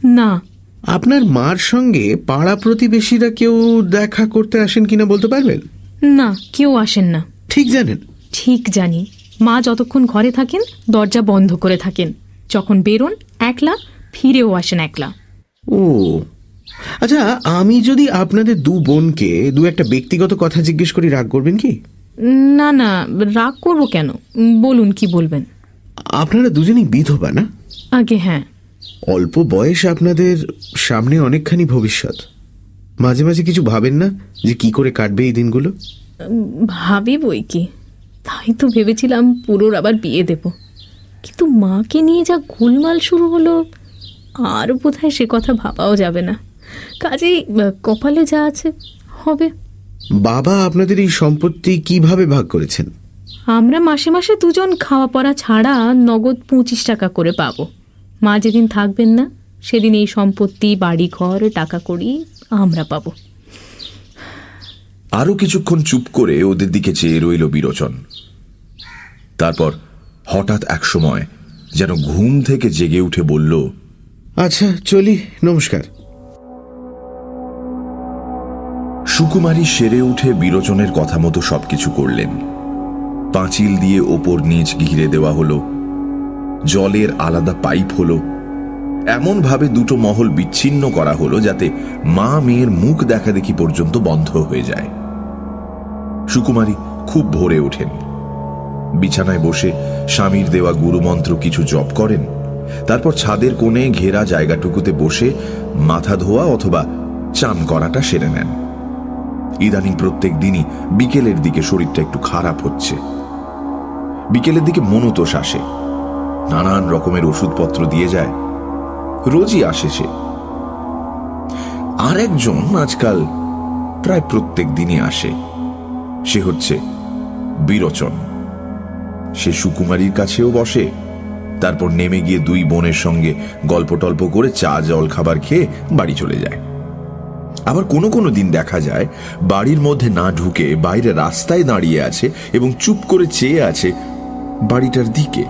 Speaker 9: না।
Speaker 2: আপনার মার সঙ্গে পাড়া প্রতিবেশীরা কেউ দেখা করতে আসেন কিনা বলতে পারবেন?
Speaker 9: না কেউ আসেন না।
Speaker 2: ঠিক জানেন।
Speaker 9: ঠিক জানি। মা যতক্ষণ ঘরে থাকেন দরজা বন্ধ করে থাকেন। যখন বেরোন একলা ফিরেও আসেন একলা।
Speaker 2: ও আচ্ছা আমি যদি আপনাদের দু বোনকে দু একটা ব্যক্তিগত কথা জিজ্ঞেস করি রাগ করবেন কি?
Speaker 9: না না রাগ করব কেন? বলুন কি বলবেন?
Speaker 2: আপনারা দুজনেই বিধবা না?
Speaker 9: আগে হ্যাঁ।
Speaker 2: অল্প বয়স আপনাদের সামনে অনেকখানি ভবিষ্যৎ। মাঝে মাঝে কিছু ভাবেন না যে কি করে কাটবে এই দিনগুলো?
Speaker 9: ভাবি বই কি? তাই তো ভেবেছিলাম পুরোর আবার বিয়ে দেব। কিন্তু মাকে নিয়ে যা গোলমাল শুরু হলো আর বোধহয় সে কথা ভাবাও যাবে না। কাজেই কপালে যা আছে হবে।
Speaker 2: বাবা আপনাদের এই সম্পত্তি কীভাবে ভাগ করেছেন?
Speaker 9: আমরা মাসে মাসে দুজন খাওয়া পড়া ছাড়া নগদ পঁচিশ টাকা করে পাবো। মা যেদিন থাকবেন না সেদিন এই সম্পত্তি বাড়ি ঘর টাকা করি আমরা পাবো।
Speaker 3: আরও কিছুক্ষণ চুপ করে ওদের দিকে চেয়ে রইল বিরোচন। তারপর হঠাৎ এক সময় যেন ঘুম থেকে জেগে উঠে বলল
Speaker 2: আচ্ছা চলি নমস্কার।
Speaker 3: সুকুমারী সেরে উঠে বিরোচনের কথা মতো সবকিছু করলেন। পাঁচিল দিয়ে ওপর নিচ ঘিরে দেওয়া হলো। জলের আলাদা পাইপ হলো। এমনভাবে দুটো মহল বিচ্ছিন্ন করা হলো যাতে মা মেয়ের মুখ দেখা দেখি পর্যন্ত বন্ধ হয়ে যায়। সুকুমারী খুব ভোরে ওঠেন। বিছানায় বসে স্বামীর দেওয়া গুরুমন্ত্র কিছু জপ করেন। তারপর ছাদের কোণে ঘেরা জায়গাটুকুতে বসে মাথা ধোয়া অথবা চান করাটা সেরে নেন। ইদানিং প্রত্যেক দিনই বিকেলের দিকে শরীরটা একটু খারাপ হচ্ছে। বিকেলের দিকে মনোতোষ আসে। নানান রকমের ওষুধপত্র দিয়ে যায়। রোজই আসে সে। আর একজন আজকাল প্রায় প্রত্যেক দিনই আসে। সে হচ্ছে বিরোচন। সে সুকুমারীর কাছেও বসে। তারপর নেমে গিয়ে দুই বোনের সঙ্গে গল্প টল্প করে চা, জল, খাবার খেয়ে বাড়ি চলে যায়। আবার কোনো কোনো দিন দেখা যায়, বাড়ির মধ্যে না ঢুকে বাইরে রাস্তায় দাঁড়িয়ে আছে এবং চুপ করে চেয়ে আছে বাড়িটার দিকে।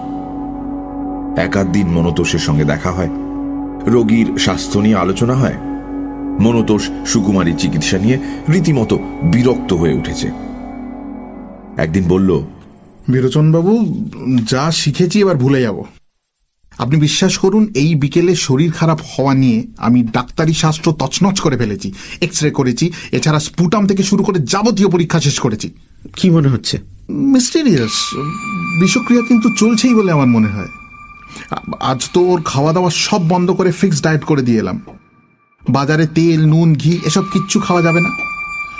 Speaker 3: একাধ দিন মনোতোষের সঙ্গে দেখা হয়। রোগীর স্বাস্থ্য নিয়ে আলোচনা হয়। মনোতোষ সুকুমারীর চিকিৎসা নিয়ে রীতিমতো বিরক্ত হয়ে উঠেছে। একদিন বলল,
Speaker 7: বিরোচনবাবু, যা শিখেছি এবার ভুলে যাব। আপনি বিশ্বাস করুন এই বিকেলে শরীর খারাপ হওয়া নিয়ে আমি ডাক্তারি শাস্ত্র তছনছ করে ফেলেছি এক্স রে করেছি এছাড়া স্পুটাম থেকে শুরু করে যাবতীয় পরীক্ষা শেষ করেছি।
Speaker 2: কি মনে হচ্ছে?
Speaker 7: মিস্টেরিয়াস বিষক্রিয়া কিন্তু চলছেই বলে আমার মনে হয়। আজ তো ওর খাওয়া দাওয়া সব বন্ধ করে ফিক্সড ডায়েট করে দিয়ে এলাম। বাজারে তেল নুন ঘি এসব কিচ্ছু খাওয়া যাবে না।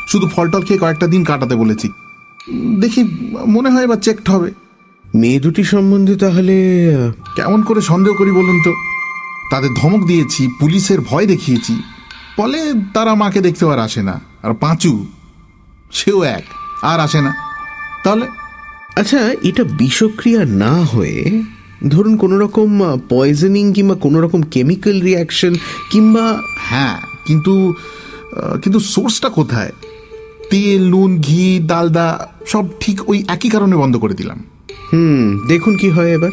Speaker 7: শুধু ফলটল খেয়ে কয়েকটা দিন কাটাতে বলেছি। দেখি মনে হয় এবার চেকড হবে।
Speaker 2: মেয়ে দুটি সম্বন্ধে তাহলে
Speaker 7: কেমন করে সন্দেহ করি বলুন তো? তাদের ধমক দিয়েছি পুলিশের ভয় দেখিয়েছি। বলে তারা মাকে দেখতে আর আসে না। আর পাঁচু সেও এক আর আসে না। তাহলে?
Speaker 2: আচ্ছা এটা বিষক্রিয়া না হয়ে ধরুন কোনো রকম পয়জনিং কিংবা কোনো রকম কেমিক্যাল রিয়াকশন কিংবা
Speaker 7: হ্যাঁ কিন্তু কিন্তু সোর্সটা কোথায়? তেল নুন ঘি ডালদা সব ঠিক ওই একই কারণে বন্ধ করে দিলাম।
Speaker 2: হুম দেখুন কি হয় এবার।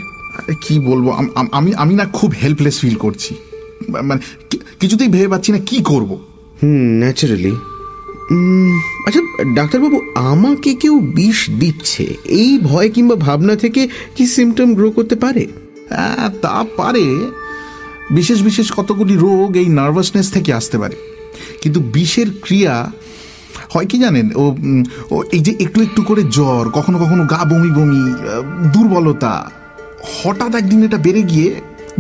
Speaker 7: কি বলব আম- আম- আমি আমি না খুব হেল্পলেস ফিল করছি। মানে কিছুতেই ভেবে পাচ্ছি না কি করব।
Speaker 2: হুম ন্যাচারালি আচ্ছা ডাক্তারবাবু আমাকে কেউ বিষ দিচ্ছে এই ভয় কিংবা ভাবনা থেকে কি সিমটম গ্রো করতে পারে?
Speaker 7: হ্যাঁ, তা পারে। বিশেষ বিশেষ কতগুলি রোগ এই নার্ভাসনেস থেকে আসতে পারে। কিন্তু বিষের ক্রিয়া হয় কি জানেন? ও এই যে একটু একটু করে জ্বর, কখনো কখনো গা বমি বমি দুর্বলতা, হঠাৎ একদিন এটা বেড়ে গিয়ে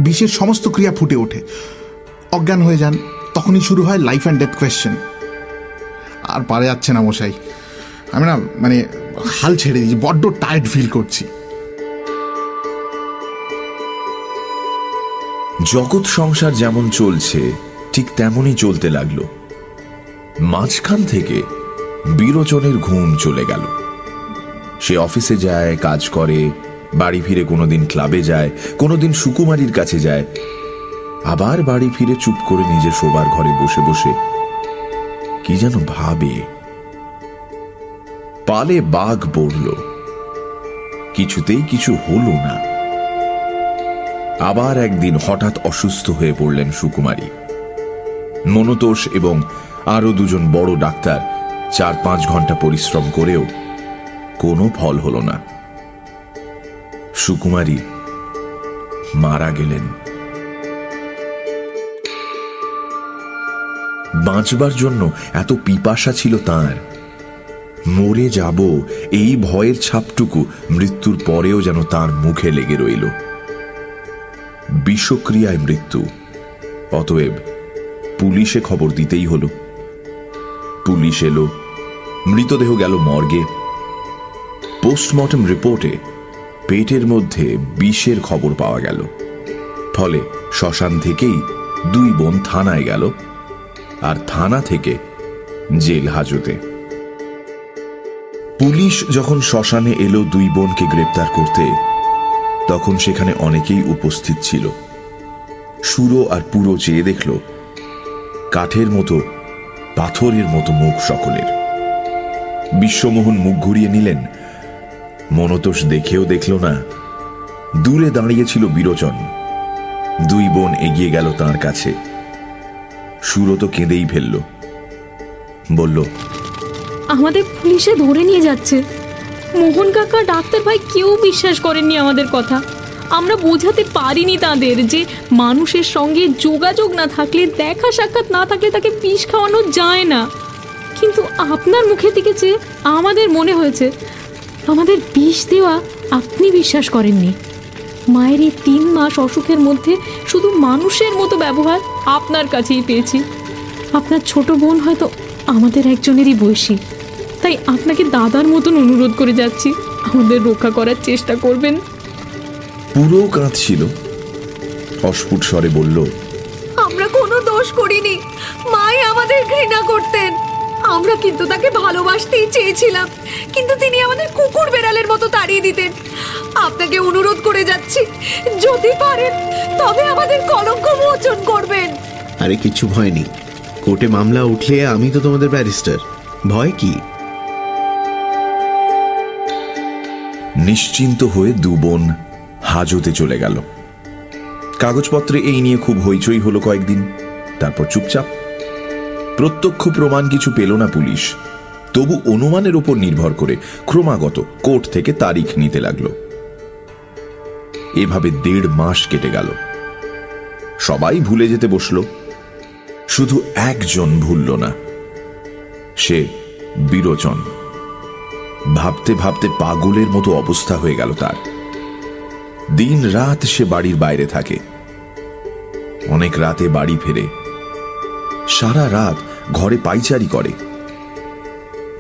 Speaker 7: বিশ্বের সমস্ত ক্রিয়া ফুটে ওঠে। অজ্ঞান হয়ে যান, তখনই শুরু হয় লাইফ অ্যান্ড ডেথ কোয়েশ্চেন আর পারে যাচ্ছে না মশাই। আমি না মানে হাল ছেড়ে দিয়েছি, বড্ড টায়ার্ড ফিল করছি।
Speaker 3: জগৎ সংসার যেমন চলছে, ঠিক তেমনই চলতে লাগল। মাঝখান থেকে বিরোচনের ঘুম চলে গেল। সে অফিসে যায়, কাজ করে, বাড়ি ফিরে কোনোদিন ক্লাবে যায়, কোনোদিন সুকুমারীর কাছে যায়। আবার বাড়ি ফিরে চুপ করে নিজের শোবার ঘরে বসে বসে কি যেন ভাবে। পালে বাঘ পড়ল। কিছুতেই কিছু হলো না। আবার একদিন হঠাৎ অসুস্থ হয়ে পড়লেন সুকুমারী। মনোতোষ এবং আরও দুজন বড় ডাক্তার চার পাঁচ ঘণ্টা পরিশ্রম করেও কোনো ফল হল না। সুকুমারী মারা গেলেন। বাঁচবার জন্য এত পিপাসা ছিল তার। মরে যাব এই ভয়ের ছাপটুকু মৃত্যুর পরেও যেন তার মুখে লেগে রইল। বিষক্রিয়ায় মৃত্যু। অতএব পুলিশে খবর দিতেই হলো। পুলিশ এলো। মৃতদেহ গেল মর্গে। পোস্টমর্টম রিপোর্টে পেটের মধ্যে বিষের খবর পাওয়া গেল। ফলে শ্মশান থেকেই দুই বোন থানায় গেল, আর থানা থেকে জেল হাজতে। পুলিশ যখন শ্মশানে এলো দুই বোনকে গ্রেপ্তার করতে, তখন সেখানে অনেকেই উপস্থিত ছিল। সুরো আর পুরো চেয়ে দেখল, কাঠের মতো, পাথরের মতো মুখ সকলের। বিশ্বমোহন মুখ ঘুরিয়ে নিলেন। মনতোষ দেখেও দেখল না। দূরে দাঁড়িয়েছিল বিরোচন। দুই বোন এগিয়ে গেল তার কাছে। সুরো তো কেঁদেই ফেলল। বলল,
Speaker 9: আমাদের পুলিশে ধরে নিয়ে যাচ্ছে। মোহন কাকা, ডাক্তার ভাই কেউ বিশ্বাস করেননি আমাদের কথা। আমরা বোঝাতে পারিনি তাদের যে মানুষের সঙ্গে যোগাযোগ না থাকলে, দেখা সাক্ষাৎ না থাকলে তাকে বিষ খাওয়ানো যায় না। কিন্তু আপনার মুখের দিকে চেয়ে আমাদের মনে হয়েছে আমাদের বিষ দেওয়া আপনি বিশ্বাস করেননি। মায়ের এই তিন মাস অসুখের মধ্যে শুধু মানুষের মতো ব্যবহার আপনার কাছেই পেয়েছি। আপনার ছোট বোন হয়তো আমাদের একজনেরই বয়সী তাই আপনাকে দাদার মতন অনুরোধ করে যাচ্ছি আমাদের রক্ষা করার চেষ্টা করবেন।
Speaker 3: পুরো কাঁদছিল অস্ফুট স্বরে বলল
Speaker 6: আমরা কোনো দোষ করিনি মাই আমাদের ঘৃণা করতেন। আমরা কিন্তু তাকে ভালোবাসতেই চেয়েছিলাম। কিন্তু তিনি আমাদের কুকুর বেড়ালের মতো তাড়িয়ে দিতেন। আপনাকে অনুরোধ করে যাচ্ছি যদি পারেন তবে আমাদের কলঙ্ক মোচন করবেন।
Speaker 2: আরে কিছু ভয় নেই। কোর্টে মামলা উঠলে আমি তো তোমাদের ব্যারিস্টার। ভয় কি?
Speaker 3: নিশ্চিন্ত হয়ে দু বোন হাজতে চলে গেল। কাগজপত্রে এই নিয়ে খুব হইচই হলো কয়েকদিন। তারপর চুপচাপ প্রত্যক্ষ প্রমাণ কিছু পেল না পুলিশ। তবু অনুমানের উপর নির্ভর করে ক্রমাগত কোর্ট থেকে তারিখ নিতে লাগল। এভাবে দেড় মাস কেটে গেল। সবাই ভুলে যেতে বসল। শুধু একজন ভুলল না, সে বিরোচন। ভাবতে ভাবতে পাগলের মতো অবস্থা হয়ে গেল তার। দিন রাত সে বাড়ির বাইরে থাকে। অনেক রাতে বাড়ি ফেরে। সারা রাত ঘরে পাইচারি করে।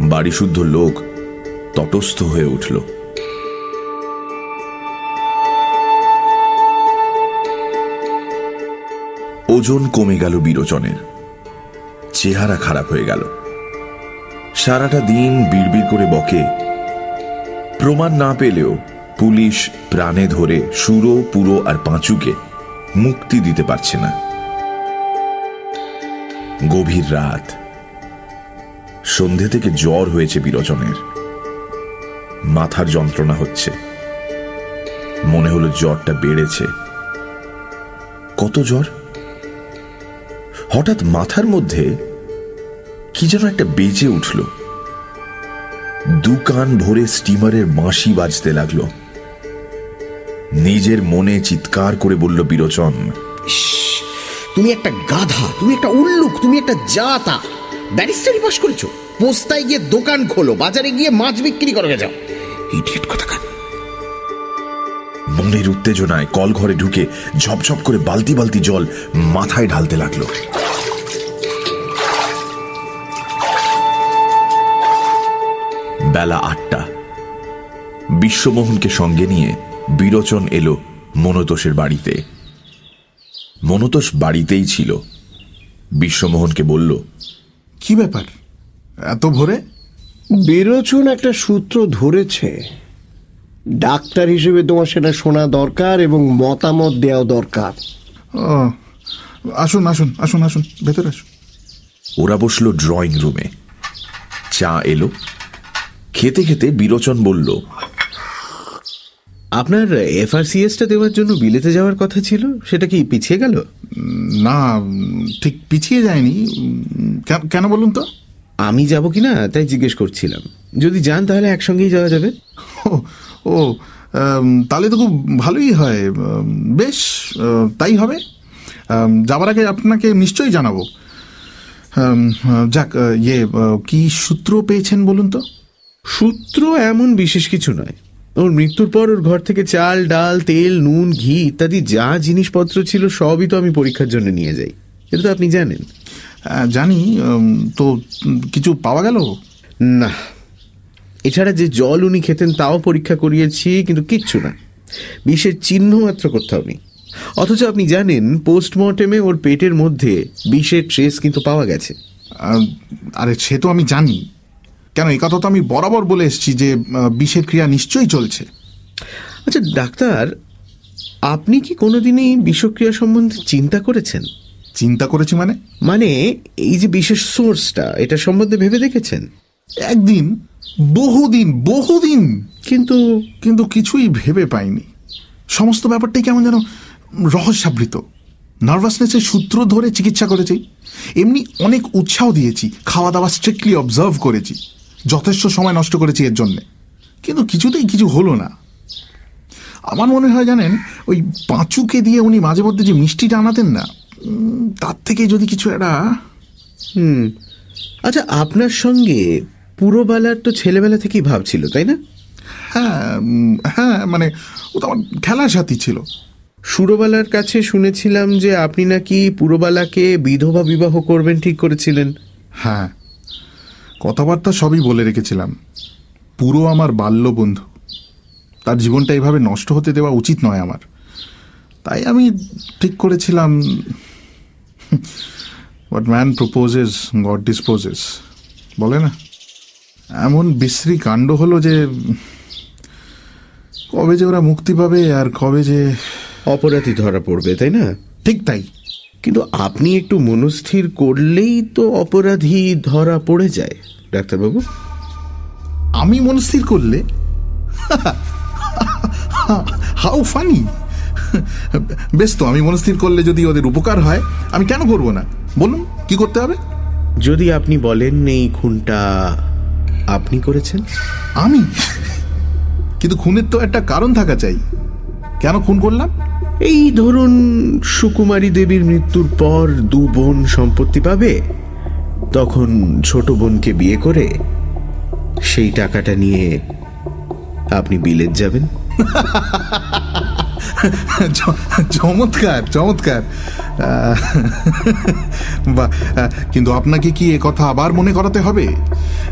Speaker 3: বাড়ি শুদ্ধ লোক তটস্থ হয়ে উঠল। ওজন কমে গেল বিরোচনের। চেহারা খারাপ হয়ে গেল। সারাটা দিন বিড়বিড় করে বকে। প্রমাণ না পেলেও পুলিশ প্রাণে ধরে সুরো, পুরো আর পাঁচুকে মুক্তি দিতে পারছে না। গভীর রাত। সন্ধে থেকে জ্বর হয়েছে বিরোচনের। মাথার যন্ত্রণা হচ্ছে। মনে হলো জ্বরটা বেড়েছে। কত জ্বর? হঠাৎ মাথার মধ্যে কি যেন একটা বেজে উঠল। দু কান ভরে স্টিমারের বাঁশি বাজতে লাগল। নিজের মনে চিৎকার করে বলল, বিরোচন
Speaker 12: তুমি একটা গাধা, তুমি একটা উল্লুক, তুমি একটা জাতা। ব্যারিস্টারি পাস করেছ? পোস্তায় গিয়ে দোকান খোলো, বাজারে গিয়ে মাছ বিক্রি করে যাও। ইডিয়েট কোথাকার?
Speaker 3: মনের উত্তেজনায় কল ঘরে ঢুকে ঝপঝপ করে বালতি বালতি জল মাথায় ঢালতে লাগল। বেলা আটটা। বিশ্বমোহনকে সঙ্গে নিয়ে বিরোচন এলো মনতোষের বাড়িতে। মনতোষ বাড়িতেই ছিল। বিশ্বমোহনকে বলল
Speaker 7: কি ব্যাপার? এত ভোরে?
Speaker 10: বেরোচন একটা সূত্র ধরেছে ডাক্তার হিসেবে তোমার সেটা শোনা দরকার এবং মতামত দেওয়া দরকার।
Speaker 7: আসুন আসুন আসুন আসুন ভেতরে আসুন।
Speaker 3: ওরা বসল ড্রয়িং রুমে। চা এলো। খেতে খেতে বিরোচন বলল
Speaker 2: আপনার এফআরসিএসটা দেওয়ার জন্য বিলেতে যাওয়ার কথা ছিল? সেটা কি পিছিয়ে গেল?
Speaker 7: না ঠিক পিছিয়ে যায়নি। কেন- বলুন তো?
Speaker 2: আমি যাব কি না তাই জিজ্ঞেস করছিলাম। যদি যান তাহলে একসঙ্গেই যাওয়া যাবে।
Speaker 7: ও ও তাহলে তো খুব ভালোই হয়। বেশ তাই হবে। যাবার আগে আপনাকে নিশ্চয়ই জানাব। যাক ইয়ে কি সূত্র পেয়েছেন বলুন তো?
Speaker 2: সূত্র এমন বিশেষ কিছু নয়। ওর মৃত্যুর পর ওর ঘর থেকে চাল ডাল তেল নুন ঘি ইত্যাদি যা জিনিসপত্র ছিল সবই তো আমি পরীক্ষার জন্য নিয়ে যাই। এটা তো আপনি জানেন।
Speaker 7: জানি তো কিছু পাওয়া গেল?
Speaker 2: না। এছাড়া যে জল উনি খেতেন তাও পরীক্ষা করিয়েছি কিন্তু কিচ্ছু না। বিষের চিহ্ন মাত্র কোথাও নেই অথচ আপনি জানেন পোস্টমর্টেমে ওর পেটের মধ্যে বিষের ট্রেস কিন্তু পাওয়া গেছে।
Speaker 7: আরে সে তো আমি জানি। কেন? এই কথা তো আমি বরাবর বলে এসেছি যে বিষের ক্রিয়া নিশ্চয়ই চলছে।
Speaker 2: আচ্ছা ডাক্তার আপনি কি কোনোদিনই বিষক্রিয়া সম্বন্ধে চিন্তা করেছেন?
Speaker 7: চিন্তা করেছি মানে?
Speaker 2: মানে এই যে বিশেষ সোর্সটা এটা সম্বন্ধে ভেবে দেখেছেন?
Speaker 7: একদিন বহুদিন বহুদিন!
Speaker 2: কিন্তু
Speaker 7: কিন্তু কিছুই ভেবে পাইনি। সমস্ত ব্যাপারটাই কেমন যেন রহস্যাবৃত। নার্ভাসনেসের সূত্র ধরে চিকিৎসা করেছি। এমনি অনেক উৎসাহ দিয়েছি। খাওয়া দাওয়া স্ট্রিক্টলি অবজার্ভ করেছি। যথেষ্ট সময় নষ্ট করেছি এর জন্যে। কিন্তু কিছুতেই কিছু হলো না। আমার মনে হয় জানেন ওই পাঁচুকে দিয়ে উনি মাঝে মধ্যে যে মিষ্টিটা আনাতেন না তার থেকে যদি কিছু একটা
Speaker 2: হুম। আচ্ছা আপনার সঙ্গে পুরোবেলার তো ছেলেবেলা থেকেই ভাবছিল তাই না?
Speaker 7: হ্যাঁ হ্যাঁ মানে ও তো আমার খেলার সাথী ছিল।
Speaker 2: সুরবালার কাছে শুনেছিলাম যে আপনি নাকি পুরোবালাকে বিধবা বিবাহ করবেন ঠিক করেছিলেন।
Speaker 7: হ্যাঁ। কথাবার্তা সবই বলে রেখেছিলাম। পুরো আমার বাল্য বন্ধু। তার জীবনটা এভাবে নষ্ট হতে দেওয়া উচিত নয় আমার। তাই আমি ঠিক করেছিলাম। What man proposes God disposes বলে না? এমন বিশ্রী কাণ্ড হলো যে কবে যে ওরা মুক্তি পাবে আর কবে যে
Speaker 2: অপরাধী ধরা পড়বে তাই না?
Speaker 7: ঠিক তাই।
Speaker 2: কিন্তু আপনি একটু মনস্থির করলেই তো অপরাধী ধরা পড়ে যায় ডাক্তারবাবু।
Speaker 7: আমি মনস্থির করলে? How funny. বেশ তো আমি মনস্থির করলে যদি ওদের উপকার হয় আমি কেন করব না? বলুন কি করতে হবে?
Speaker 2: যদি আপনি বলেন এই খুনটা আপনি করেছেন।
Speaker 7: আমি? কিন্তু খুনের তো একটা কারণ থাকা চাই। কেন খুন করলাম?
Speaker 2: এই ধরুন সুকুমারী দেবীর মৃত্যুর পর দু বোন সম্পত্তি পাবে। তখন ছোট বোনকে বিয়ে করে সেই টাকাটা নিয়ে আপনি বিলেত যাবেন।
Speaker 7: চমৎকার চমৎকার। আহ, কিন্তু আপনাকে কি কথা আবার মনে করাতে হবে?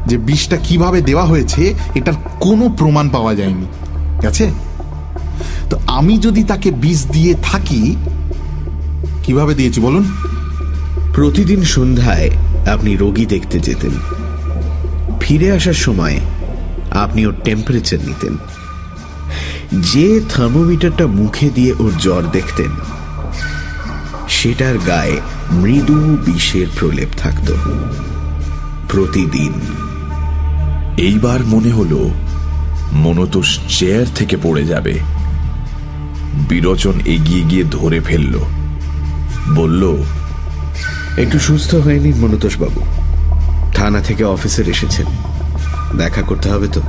Speaker 7: যে বিষটা কীভাবে দেওয়া হয়েছে এটার কোনো প্রমাণ পাওয়া যায়নি। গেছে তো আমি যদি তাকে বিষ দিয়ে থাকি, কীভাবে দিয়েছি বলুন?
Speaker 2: প্রতিদিন সন্ধ্যায় আপনি রোগী দেখতে যেতেন। ফিরে আসার সময় আপনি ওর টেম্পারেচার নিতেন। যে থার্মোমিটারটা মুখে দিয়ে ওর জ্বর দেখতেন, সেটার গায়ে মৃদু বিষের প্রলেপ থাকত। প্রতিদিন।
Speaker 3: এইবার মনে হলো, মনতোষ চেয়ার থেকে পড়ে যাবে। বিরোচন এগিয়ে গিয়ে ধরে ফেলল। বলল
Speaker 2: একটু সুস্থ হয়ে নিন বাবু থানা থেকে অফিসার এসেছেন। দেখা করতে হবে তো?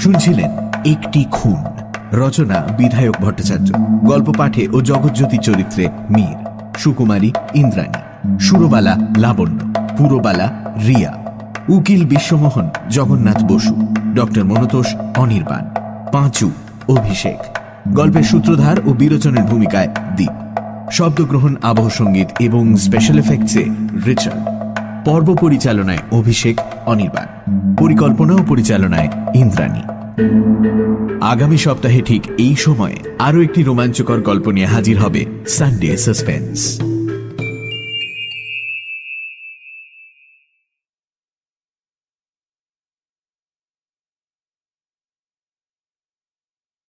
Speaker 11: শুনছিলেন একটি খুন রচনা বিধায়ক ভট্টাচার্য গল্প পাঠে ও জগৎজ্যোতি চরিত্রে মীর সুকুমারী ইন্দ্রাণী। সুরবালা, লাবণ্য, পুরবালা, রিয়া, উকিল বিশ্বমোহন, জগন্নাথ বসু, ডক্টর মনতোষ, অনির্বাণ, পাঁচু, অভিষেক। গল্পের সূত্রধার ও বিরোচনের ভূমিকায় দ্বীপ শব্দগ্রহণ, আবহ সংগীত এবং স্পেশাল এফেক্টসে রিচার্ড। পর্ব পরিচালনায় অভিষেক, অনির্বাণ। পরিকল্পনা ও পরিচালনায় ইন্দ্রাণী। আগামী সপ্তাহে ঠিক এই সময়ে আরও একটি রোমাঞ্চকর গল্প নিয়ে হাজির হবে সানডে সাসপেন্স